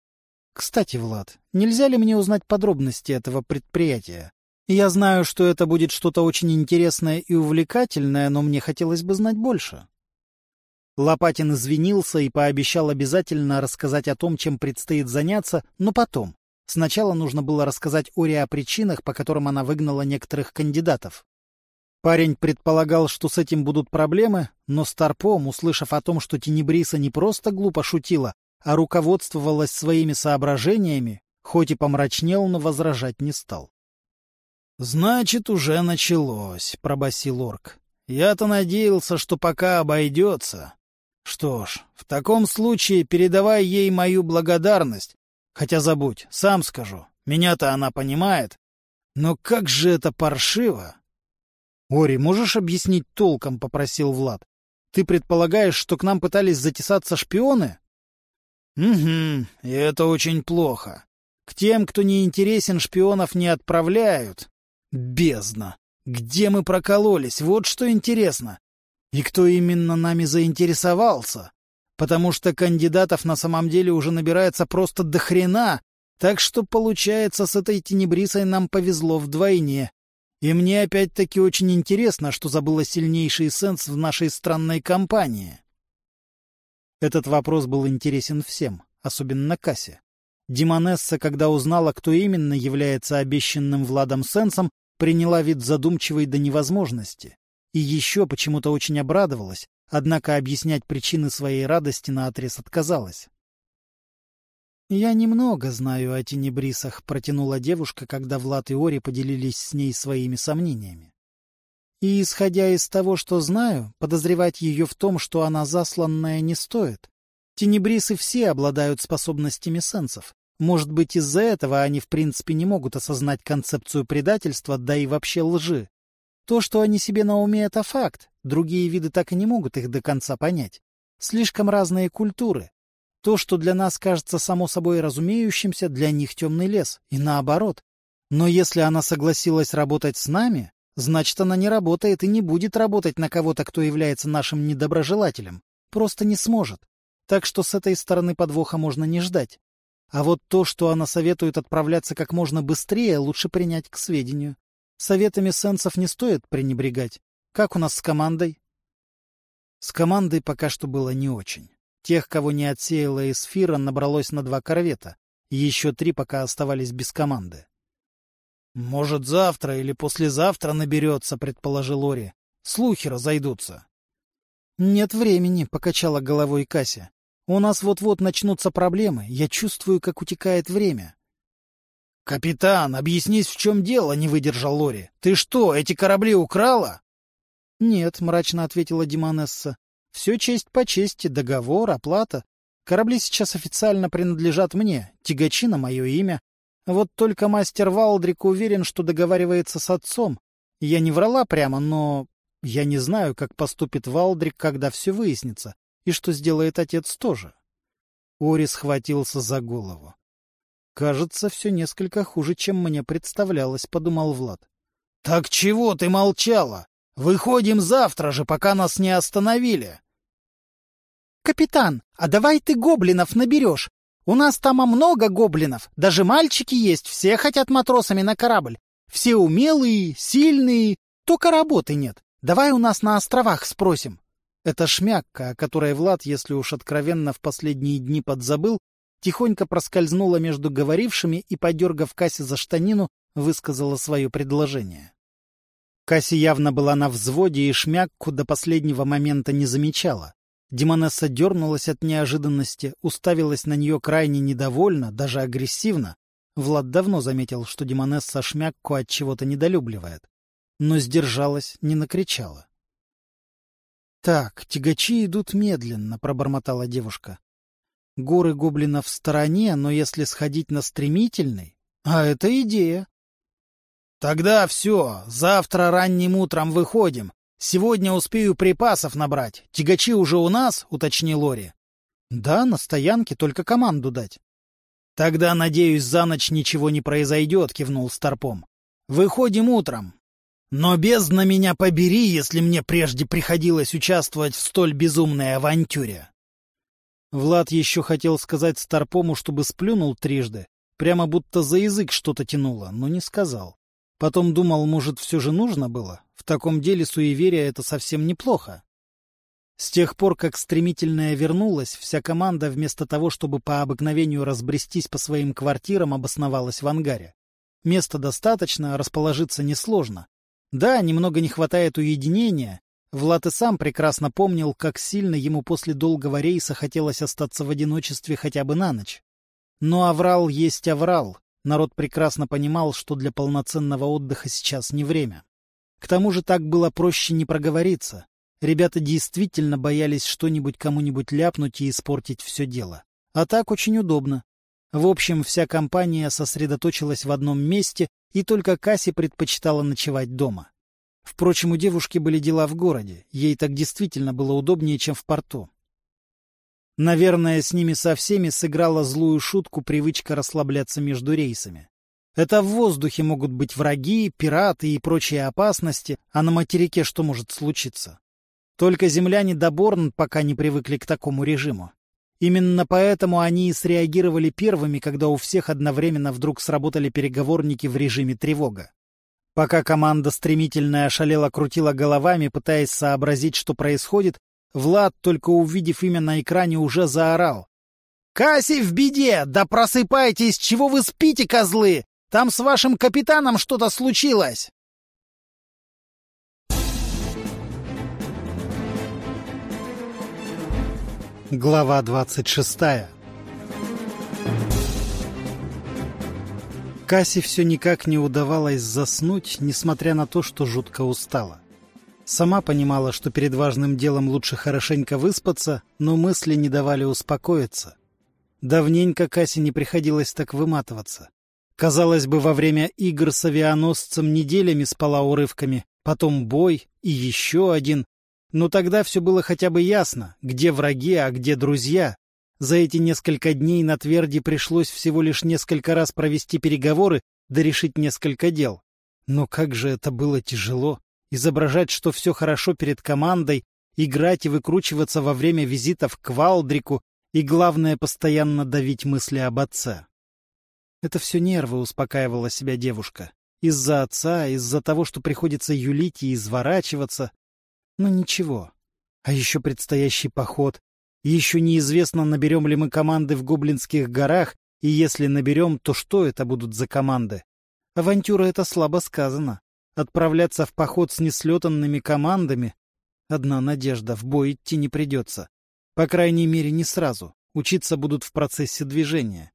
Кстати, Влад, нельзя ли мне узнать подробности этого предприятия? Я знаю, что это будет что-то очень интересное и увлекательное, но мне хотелось бы знать больше. Лопатин извинился и пообещал обязательно рассказать о том, чем предстоит заняться, но потом. Сначала нужно было рассказать Оре о причинах, по которым она выгнала некоторых кандидатов. Парень предполагал, что с этим будут проблемы, но Старпом, услышав о том, что Тенебриса не просто глупо шутила, а руководствовалась своими соображениями, хоть и помрачнел, но возражать не стал. — Значит, уже началось, — пробасил орк. — Я-то надеялся, что пока обойдется. Что ж, в таком случае передавай ей мою благодарность. Хотя забудь, сам скажу, меня-то она понимает. Но как же это паршиво! Ори, можешь объяснить толком, попросил Влад. Ты предполагаешь, что к нам пытались затесаться шпионы? Угу, и это очень плохо. К тем, кто не интересен, шпионов не отправляют. Бездна! Где мы прокололись? Вот что интересно. И кто именно нами заинтересовался? Потому что кандидатов на самом деле уже набирается просто до хрена, так что, получается, с этой тенебрисой нам повезло вдвойне. И мне опять-таки очень интересно, что забыла сильнейший сенс в нашей странной компании. Этот вопрос был интересен всем, особенно Кассе. Димонесса, когда узнала, кто именно является обещанным Владом Сенсом, приняла вид задумчивой до невозможности. И еще почему-то очень обрадовалась, однако объяснять причины своей радости наотрез отказалась. «Я немного знаю о тенебрисах», — протянула девушка, когда Влад и Ори поделились с ней своими сомнениями. «И, исходя из того, что знаю, подозревать ее в том, что она засланная, не стоит. Тенебрисы все обладают способностями сенсов. Может быть, из-за этого они в принципе не могут осознать концепцию предательства, да и вообще лжи. То, что они себе на уме, — это факт. Другие виды так и не могут их до конца понять. Слишком разные культуры. То, что для нас кажется само собой разумеющимся, для них темный лес, и наоборот. Но если она согласилась работать с нами, значит, она не работает и не будет работать на кого-то, кто является нашим недоброжелателем. Просто не сможет. Так что с этой стороны подвоха можно не ждать. А вот то, что она советует отправляться как можно быстрее, лучше принять к сведению. Советами сенсов не стоит пренебрегать. Как у нас с командой? С командой пока что было не очень. Тех, кого не отсеяла эсфира, набралось на два корвета, еще три пока оставались без команды. — Может, завтра или послезавтра наберется, — предположил Ори. — Слухи разойдутся. — Нет времени, — покачала головой Кася. — У нас вот-вот начнутся проблемы. Я чувствую, как утекает время. «Капитан, объяснись, в чем дело?» — не выдержал Лори. «Ты что, эти корабли украла?» «Нет», — мрачно ответила Димонесса. «Все честь по чести, договор, оплата. Корабли сейчас официально принадлежат мне, тягачи на мое имя. Вот только мастер Валдрик уверен, что договаривается с отцом. Я не врала прямо, но я не знаю, как поступит Валдрик, когда все выяснится, и что сделает отец тоже». Ори схватился за голову. «Кажется, все несколько хуже, чем мне представлялось», — подумал Влад. «Так чего ты молчала? Выходим завтра же, пока нас не остановили!» «Капитан, а давай ты гоблинов наберешь. У нас там много гоблинов, даже мальчики есть, все хотят матросами на корабль. Все умелые, сильные, только работы нет. Давай у нас на островах спросим». Это шмякка, о которой Влад, если уж откровенно в последние дни подзабыл, тихонько проскользнула между говорившими и, подергав Касси за штанину, высказала свое предложение. Касси явно была на взводе и шмякку до последнего момента не замечала. Демонесса дернулась от неожиданности, уставилась на нее крайне недовольно, даже агрессивно. Влад давно заметил, что Демонесса Шмякку от чего-то недолюбливает. Но сдержалась, не накричала. — Так, тягачи идут медленно, — пробормотала девушка. Горы гоблинов в стороне, но если сходить на стремительный... А это идея. — Тогда все, завтра ранним утром выходим. Сегодня успею припасов набрать. Тягачи уже у нас, — уточнил Лори. — Да, на стоянке, только команду дать. — Тогда, надеюсь, за ночь ничего не произойдет, — кивнул Старпом. — Выходим утром. Но бездна меня побери, если мне прежде приходилось участвовать в столь безумной авантюре. Влад еще хотел сказать Старпому, чтобы сплюнул трижды, прямо будто за язык что-то тянуло, но не сказал. Потом думал, может, все же нужно было. В таком деле суеверие — это совсем неплохо. С тех пор, как стремительная вернулась, вся команда вместо того, чтобы по обыкновению разбрестись по своим квартирам, обосновалась в ангаре. Места достаточно, расположиться несложно. Да, немного не хватает уединения. Влад и сам прекрасно помнил, как сильно ему после долгого рейса хотелось остаться в одиночестве хотя бы на ночь. Но аврал есть аврал, Народ прекрасно понимал, что для полноценного отдыха сейчас не время. К тому же так было проще не проговориться. Ребята действительно боялись что-нибудь кому-нибудь ляпнуть и испортить все дело. А так очень удобно. В общем, вся компания сосредоточилась в одном месте, и только Касси предпочитала ночевать дома. Впрочем, у девушки были дела в городе, ей так действительно было удобнее, чем в порту. Наверное, с ними со всеми сыграла злую шутку привычка расслабляться между рейсами. Это в воздухе могут быть враги, пираты и прочие опасности, а на материке что может случиться? Только земляне до Борн пока не привыкли к такому режиму. Именно поэтому они и среагировали первыми, когда у всех одновременно вдруг сработали переговорники в режиме тревога. Пока команда стремительно ошалела крутила головами, пытаясь сообразить, что происходит, Влад, только увидев имя на экране, уже заорал. «Касси в беде! Да просыпайтесь! Чего вы спите, козлы? Там с вашим капитаном что-то случилось!» Глава двадцать шестая Касси все никак не удавалось заснуть, несмотря на то, что жутко устала. Сама понимала, что перед важным делом лучше хорошенько выспаться, но мысли не давали успокоиться. Давненько Кассе не приходилось так выматываться. Казалось бы, во время игр с авианосцем неделями спала урывками, потом бой и еще один. Но тогда все было хотя бы ясно, где враги, а где друзья. За эти несколько дней на Тверди пришлось всего лишь несколько раз провести переговоры да решить несколько дел. Но как же это было тяжело изображать, что все хорошо перед командой, играть и выкручиваться во время визитов к Валдрику и, главное, постоянно давить мысли об отце. Это все нервы, успокаивала себя девушка. Из-за отца, из-за того, что приходится юлить и изворачиваться. Но ничего. А еще предстоящий поход. Еще неизвестно, наберем ли мы команды в Гоблинских горах, и если наберем, то что это будут за команды? Авантюра — это слабо сказано. Отправляться в поход с неслетанными командами? Одна надежда, в бой идти не придется. По крайней мере, не сразу. Учиться будут в процессе движения.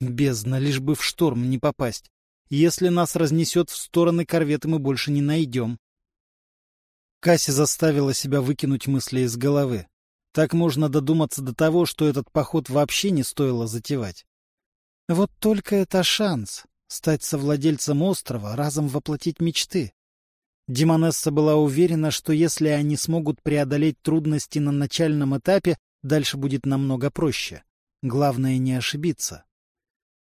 Бездна, лишь бы в шторм не попасть. Если нас разнесет в стороны корветы, мы больше не найдем. Касси заставила себя выкинуть мысли из головы. Так можно додуматься до того, что этот поход вообще не стоило затевать. Вот только это шанс стать совладельцем острова, разом воплотить мечты. Димонесса была уверена, что если они смогут преодолеть трудности на начальном этапе, дальше будет намного проще. Главное не ошибиться.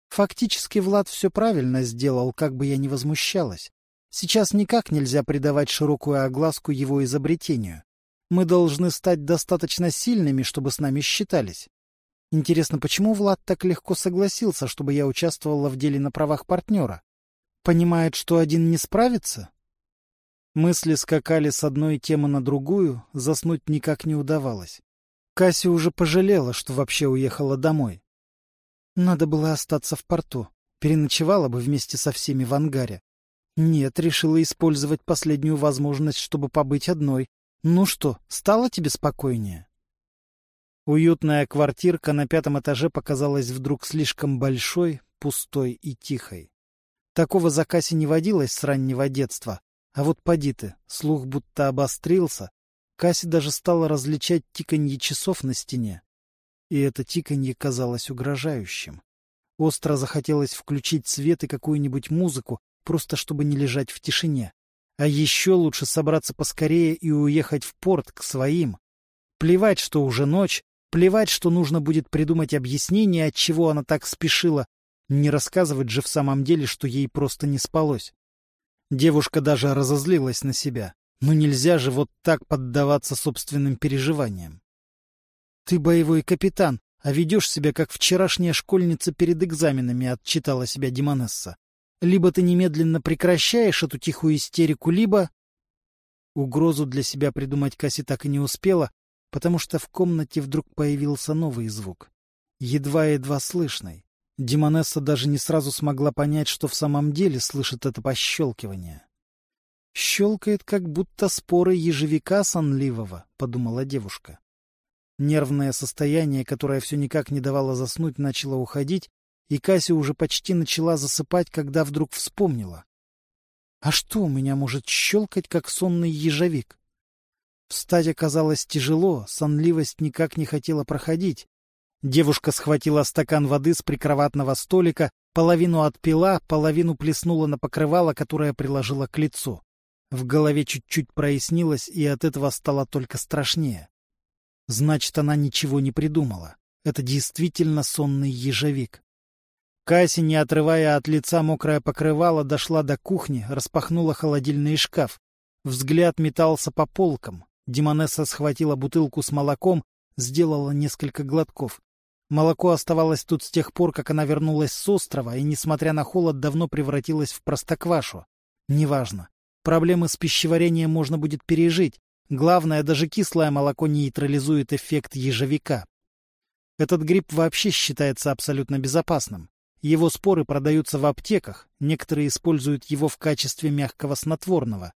Фактически Влад все правильно сделал, как бы я ни возмущалась. Сейчас никак нельзя придавать широкую огласку его изобретению. Мы должны стать достаточно сильными, чтобы с нами считались. Интересно, почему Влад так легко согласился, чтобы я участвовала в деле на правах партнера? Понимает, что один не справится? Мысли скакали с одной темы на другую, заснуть никак не удавалось. Касси уже пожалела, что вообще уехала домой. Надо было остаться в порту. Переночевала бы вместе со всеми в ангаре. Нет, решила использовать последнюю возможность, чтобы побыть одной. Ну что, стало тебе спокойнее? Уютная квартирка на пятом этаже показалась вдруг слишком большой, пустой и тихой. Такого за Касси не водилось с раннего детства. А вот поди ты, слух будто обострился. Касси даже стала различать тиканье часов на стене. И это тиканье казалось угрожающим. Остро захотелось включить свет и какую-нибудь музыку, просто чтобы не лежать в тишине. А еще лучше собраться поскорее и уехать в порт к своим. Плевать, что уже ночь, плевать, что нужно будет придумать объяснение, от чего она так спешила. Не рассказывать же в самом деле, что ей просто не спалось. Девушка даже разозлилась на себя. Ну нельзя же вот так поддаваться собственным переживаниям. Ты боевой капитан, а ведешь себя, как вчерашняя школьница перед экзаменами, отчитала себя Димонесса. Либо ты немедленно прекращаешь эту тихую истерику, либо... Угрозу для себя придумать Касси так и не успела, потому что в комнате вдруг появился новый звук. Едва-едва слышный. Димонесса даже не сразу смогла понять, что в самом деле слышит это пощелкивание. «Щелкает, как будто споры ежевика сонливого», — подумала девушка. Нервное состояние, которое все никак не давало заснуть, начало уходить, и Кася уже почти начала засыпать, когда вдруг вспомнила. А что у меня может щелкать, как сонный ежовик? Встать оказалось тяжело, сонливость никак не хотела проходить. Девушка схватила стакан воды с прикроватного столика, половину отпила, половину плеснула на покрывало, которое приложила к лицу. В голове чуть-чуть прояснилось, и от этого стало только страшнее. Значит, она ничего не придумала. Это действительно сонный ежевик. Касси, не отрывая от лица мокрое покрывало, дошла до кухни, распахнула холодильный шкаф. Взгляд метался по полкам. Димонесса схватила бутылку с молоком, сделала несколько глотков. Молоко оставалось тут с тех пор, как она вернулась с острова, и, несмотря на холод, давно превратилось в простоквашу. Неважно. Проблемы с пищеварением можно будет пережить. Главное, даже кислое молоко нейтрализует эффект ежевика. Этот гриб вообще считается абсолютно безопасным. Его споры продаются в аптеках, некоторые используют его в качестве мягкого снотворного.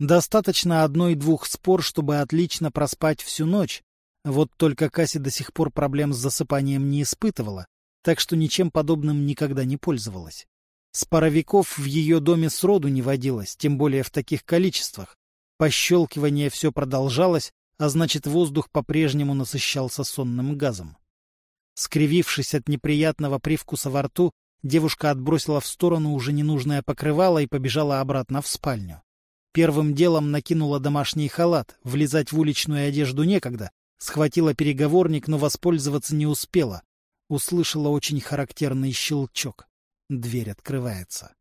Достаточно одной-двух спор, чтобы отлично проспать всю ночь. Вот только Касси до сих пор проблем с засыпанием не испытывала, так что ничем подобным никогда не пользовалась. Споровиков в ее доме сроду не водилось, тем более в таких количествах. Пощелкивание все продолжалось, а значит воздух по-прежнему насыщался сонным газом. Скривившись от неприятного привкуса во рту, девушка отбросила в сторону уже ненужное покрывало и побежала обратно в спальню. Первым делом накинула домашний халат, влезать в уличную одежду некогда, схватила переговорник, но воспользоваться не успела. Услышала очень характерный щелчок. Дверь открывается.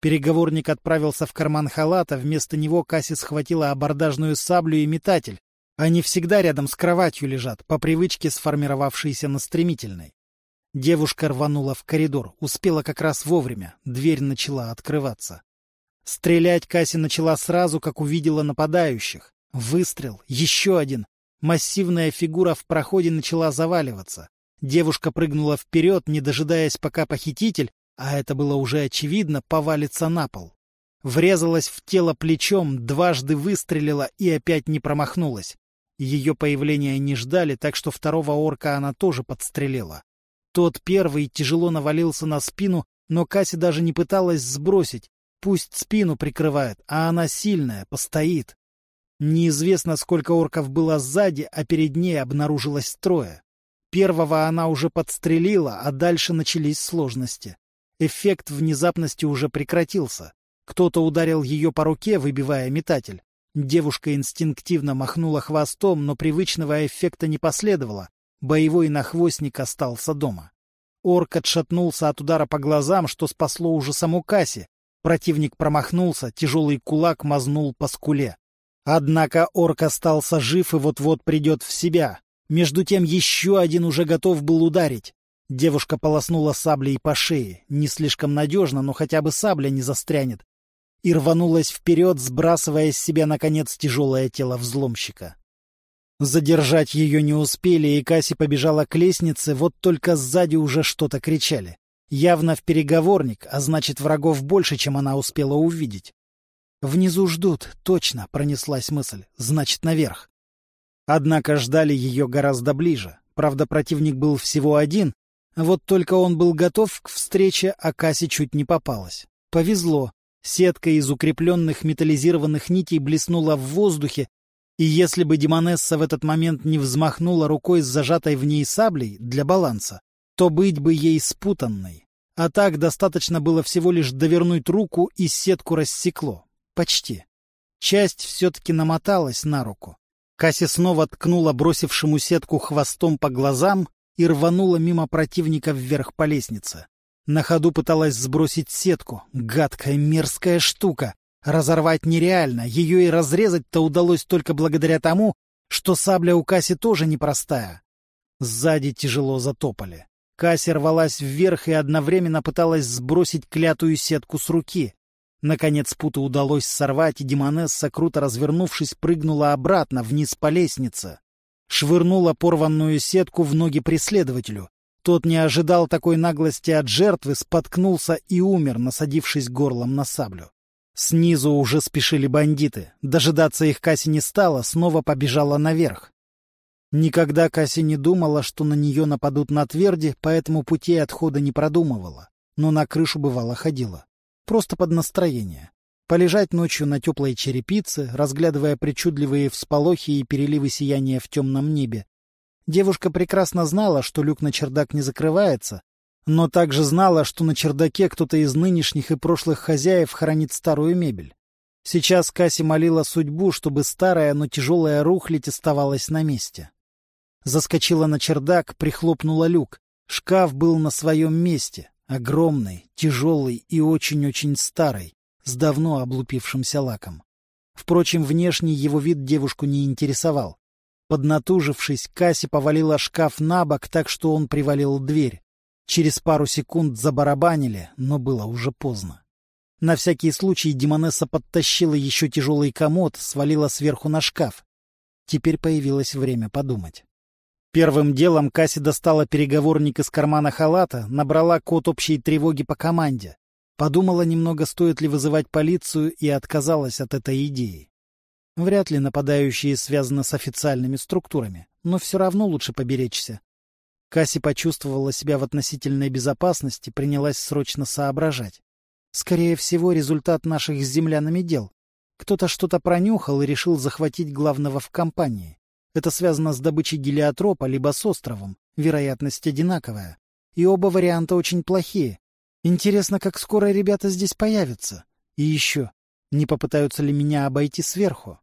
Переговорник отправился в карман халата, вместо него Касси схватила абордажную саблю и метатель, они всегда рядом с кроватью лежат, по привычке сформировавшейся на стремительной. Девушка рванула в коридор, успела как раз вовремя, дверь начала открываться. Стрелять Касси начала сразу, как увидела нападающих. Выстрел, еще один. Массивная фигура в проходе начала заваливаться. Девушка прыгнула вперед, не дожидаясь, пока похититель, а это было уже очевидно, повалится на пол. Врезалась в тело плечом, дважды выстрелила и опять не промахнулась. Ее появления не ждали, так что второго орка она тоже подстрелила. Тот первый тяжело навалился на спину, но Касси даже не пыталась сбросить. Пусть спину прикрывает, а она сильная, постоит. Неизвестно, сколько орков было сзади, а перед ней обнаружилось трое. Первого она уже подстрелила, а дальше начались сложности. Эффект внезапности уже прекратился. Кто-то ударил ее по руке, выбивая метатель. Девушка инстинктивно махнула хвостом, но привычного эффекта не последовало. Боевой нахвостник остался дома. Орк отшатнулся от удара по глазам, что спасло уже саму Касси. Противник промахнулся, тяжелый кулак мазнул по скуле. Однако орк остался жив и вот-вот придет в себя. Между тем еще один уже готов был ударить. Девушка полоснула саблей по шее. Не слишком надежно, но хотя бы сабля не застрянет и рванулась вперед, сбрасывая с себя, наконец, тяжелое тело взломщика. Задержать ее не успели, и Касси побежала к лестнице, вот только сзади уже что-то кричали. Явно в переговорник, а значит, врагов больше, чем она успела увидеть. «Внизу ждут, точно», — пронеслась мысль, — «значит, наверх». Однако ждали ее гораздо ближе. Правда, противник был всего один, вот только он был готов к встрече, а Кассе чуть не попалась. Повезло. Сетка из укрепленных металлизированных нитей блеснула в воздухе, и если бы Демонесса в этот момент не взмахнула рукой с зажатой в ней саблей для баланса, то быть бы ей спутанной. А так достаточно было всего лишь довернуть руку, и сетку рассекло. Почти. Часть все-таки намоталась на руку. Касси снова ткнула бросившему сетку хвостом по глазам и рванула мимо противника вверх по лестнице. На ходу пыталась сбросить сетку. Гадкая, мерзкая штука. Разорвать нереально, ее и разрезать-то удалось только благодаря тому, что сабля у Касси тоже непростая. Сзади тяжело затопали. Касси рвалась вверх и одновременно пыталась сбросить клятую сетку с руки. Наконец путы удалось сорвать, и Демонесса, круто развернувшись, прыгнула обратно, вниз по лестнице. Швырнула порванную сетку в ноги преследователю. Тот не ожидал такой наглости от жертвы, споткнулся и умер, насадившись горлом на саблю. Снизу уже спешили бандиты. Дожидаться их Касси не стала, снова побежала наверх. Никогда Касси не думала, что на нее нападут на тверди, поэтому пути отхода не продумывала. Но на крышу бывало ходила. Просто под настроение. Полежать ночью на теплой черепице, разглядывая причудливые всполохи и переливы сияния в темном небе. Девушка прекрасно знала, что люк на чердак не закрывается, но также знала, что на чердаке кто-то из нынешних и прошлых хозяев хранит старую мебель. Сейчас Касси молила судьбу, чтобы старая, но тяжелая рухлядь оставалась на месте. Заскочила на чердак, прихлопнула люк. Шкаф был на своем месте, огромный, тяжелый и очень-очень старый, с давно облупившимся лаком. Впрочем, внешний его вид девушку не интересовал. Поднатужившись, Касси повалила шкаф на бок так, что он привалил дверь. Через пару секунд забарабанили, но было уже поздно. На всякий случай Демонесса подтащила еще тяжелый комод, свалила сверху на шкаф. Теперь появилось время подумать. Первым делом Касси достала переговорник из кармана халата, набрала код общей тревоги по команде. Подумала немного, стоит ли вызывать полицию, и отказалась от этой идеи. Вряд ли нападающие связаны с официальными структурами, но все равно лучше поберечься. Касси почувствовала себя в относительной безопасности, принялась срочно соображать. Скорее всего, результат наших с землянами дел. Кто-то что-то пронюхал и решил захватить главного в компании. Это связано с добычей гелиотропа, либо с островом. Вероятность одинаковая. И оба варианта очень плохие. Интересно, как скоро ребята здесь появятся. И еще, не попытаются ли меня обойти сверху?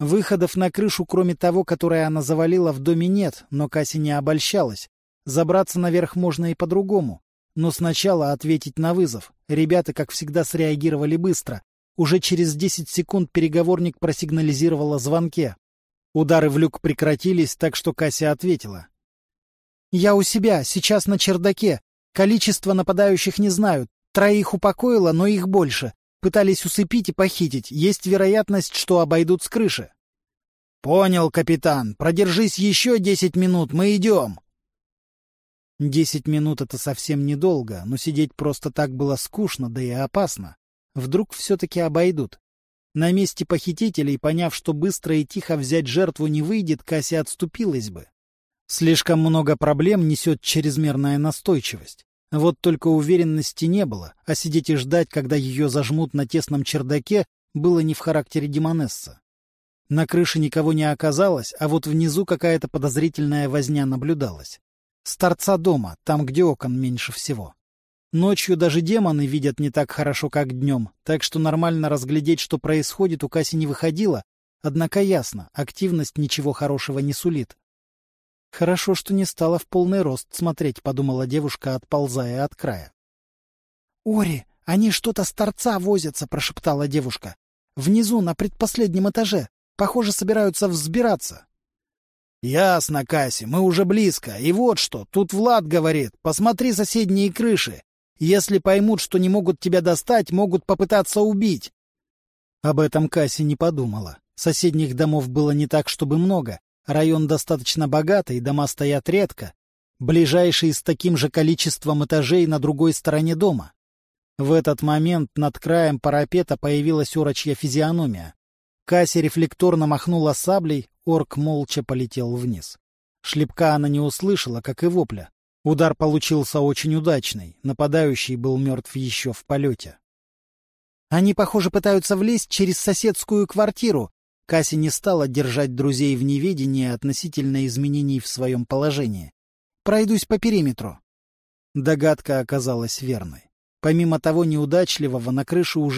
Выходов на крышу, кроме того, которое она завалила, в доме нет, но Касси не обольщалась. Забраться наверх можно и по-другому. Но сначала ответить на вызов. Ребята, как всегда, среагировали быстро. Уже через 10 секунд переговорник просигнализировал о звонке. Удары в люк прекратились, так что Касси ответила. «Я у себя, сейчас на чердаке. Количество нападающих не знаю. Троих упокоила, но их больше. Пытались усыпить и похитить. Есть вероятность, что обойдут с крыши. — Понял, капитан. Продержись еще десять минут, мы идем. Десять минут — это совсем недолго, но сидеть просто так было скучно, да и опасно. Вдруг все-таки обойдут. На месте похитителей, поняв, что быстро и тихо взять жертву не выйдет, Касси отступилась бы. Слишком много проблем несет чрезмерная настойчивость. Вот только уверенности не было, а сидеть и ждать, когда ее зажмут на тесном чердаке, было не в характере Демонесса. На крыше никого не оказалось, а вот внизу какая-то подозрительная возня наблюдалась. С торца дома, там, где окон меньше всего. Ночью даже демоны видят не так хорошо, как днем, так что нормально разглядеть, что происходит, у Касси не выходило, однако ясно, активность ничего хорошего не сулит. Хорошо, что не стала в полный рост смотреть, подумала девушка, отползая от края. Ори, они что-то с торца возятся, прошептала девушка. Внизу, на предпоследнем этаже. Похоже, собираются взбираться. Ясно, Касси, мы уже близко. И вот что, тут Влад говорит, посмотри соседние крыши. Если поймут, что не могут тебя достать, могут попытаться убить. Об этом Касси не подумала. Соседних домов было не так, чтобы много, Район достаточно богатый, дома стоят редко. Ближайший с таким же количеством этажей на другой стороне дома. В этот момент над краем парапета появилась урочья физиономия. Касси рефлекторно махнула саблей, орк молча полетел вниз. Шлепка она не услышала, как и вопля. Удар получился очень удачный, нападающий был мертв еще в полете. Они, похоже, пытаются влезть через соседскую квартиру. Касси не стала держать друзей в неведении относительно изменений в своем положении. Пройдусь по периметру. Догадка оказалась верной. Помимо того неудачливого, на крышу уже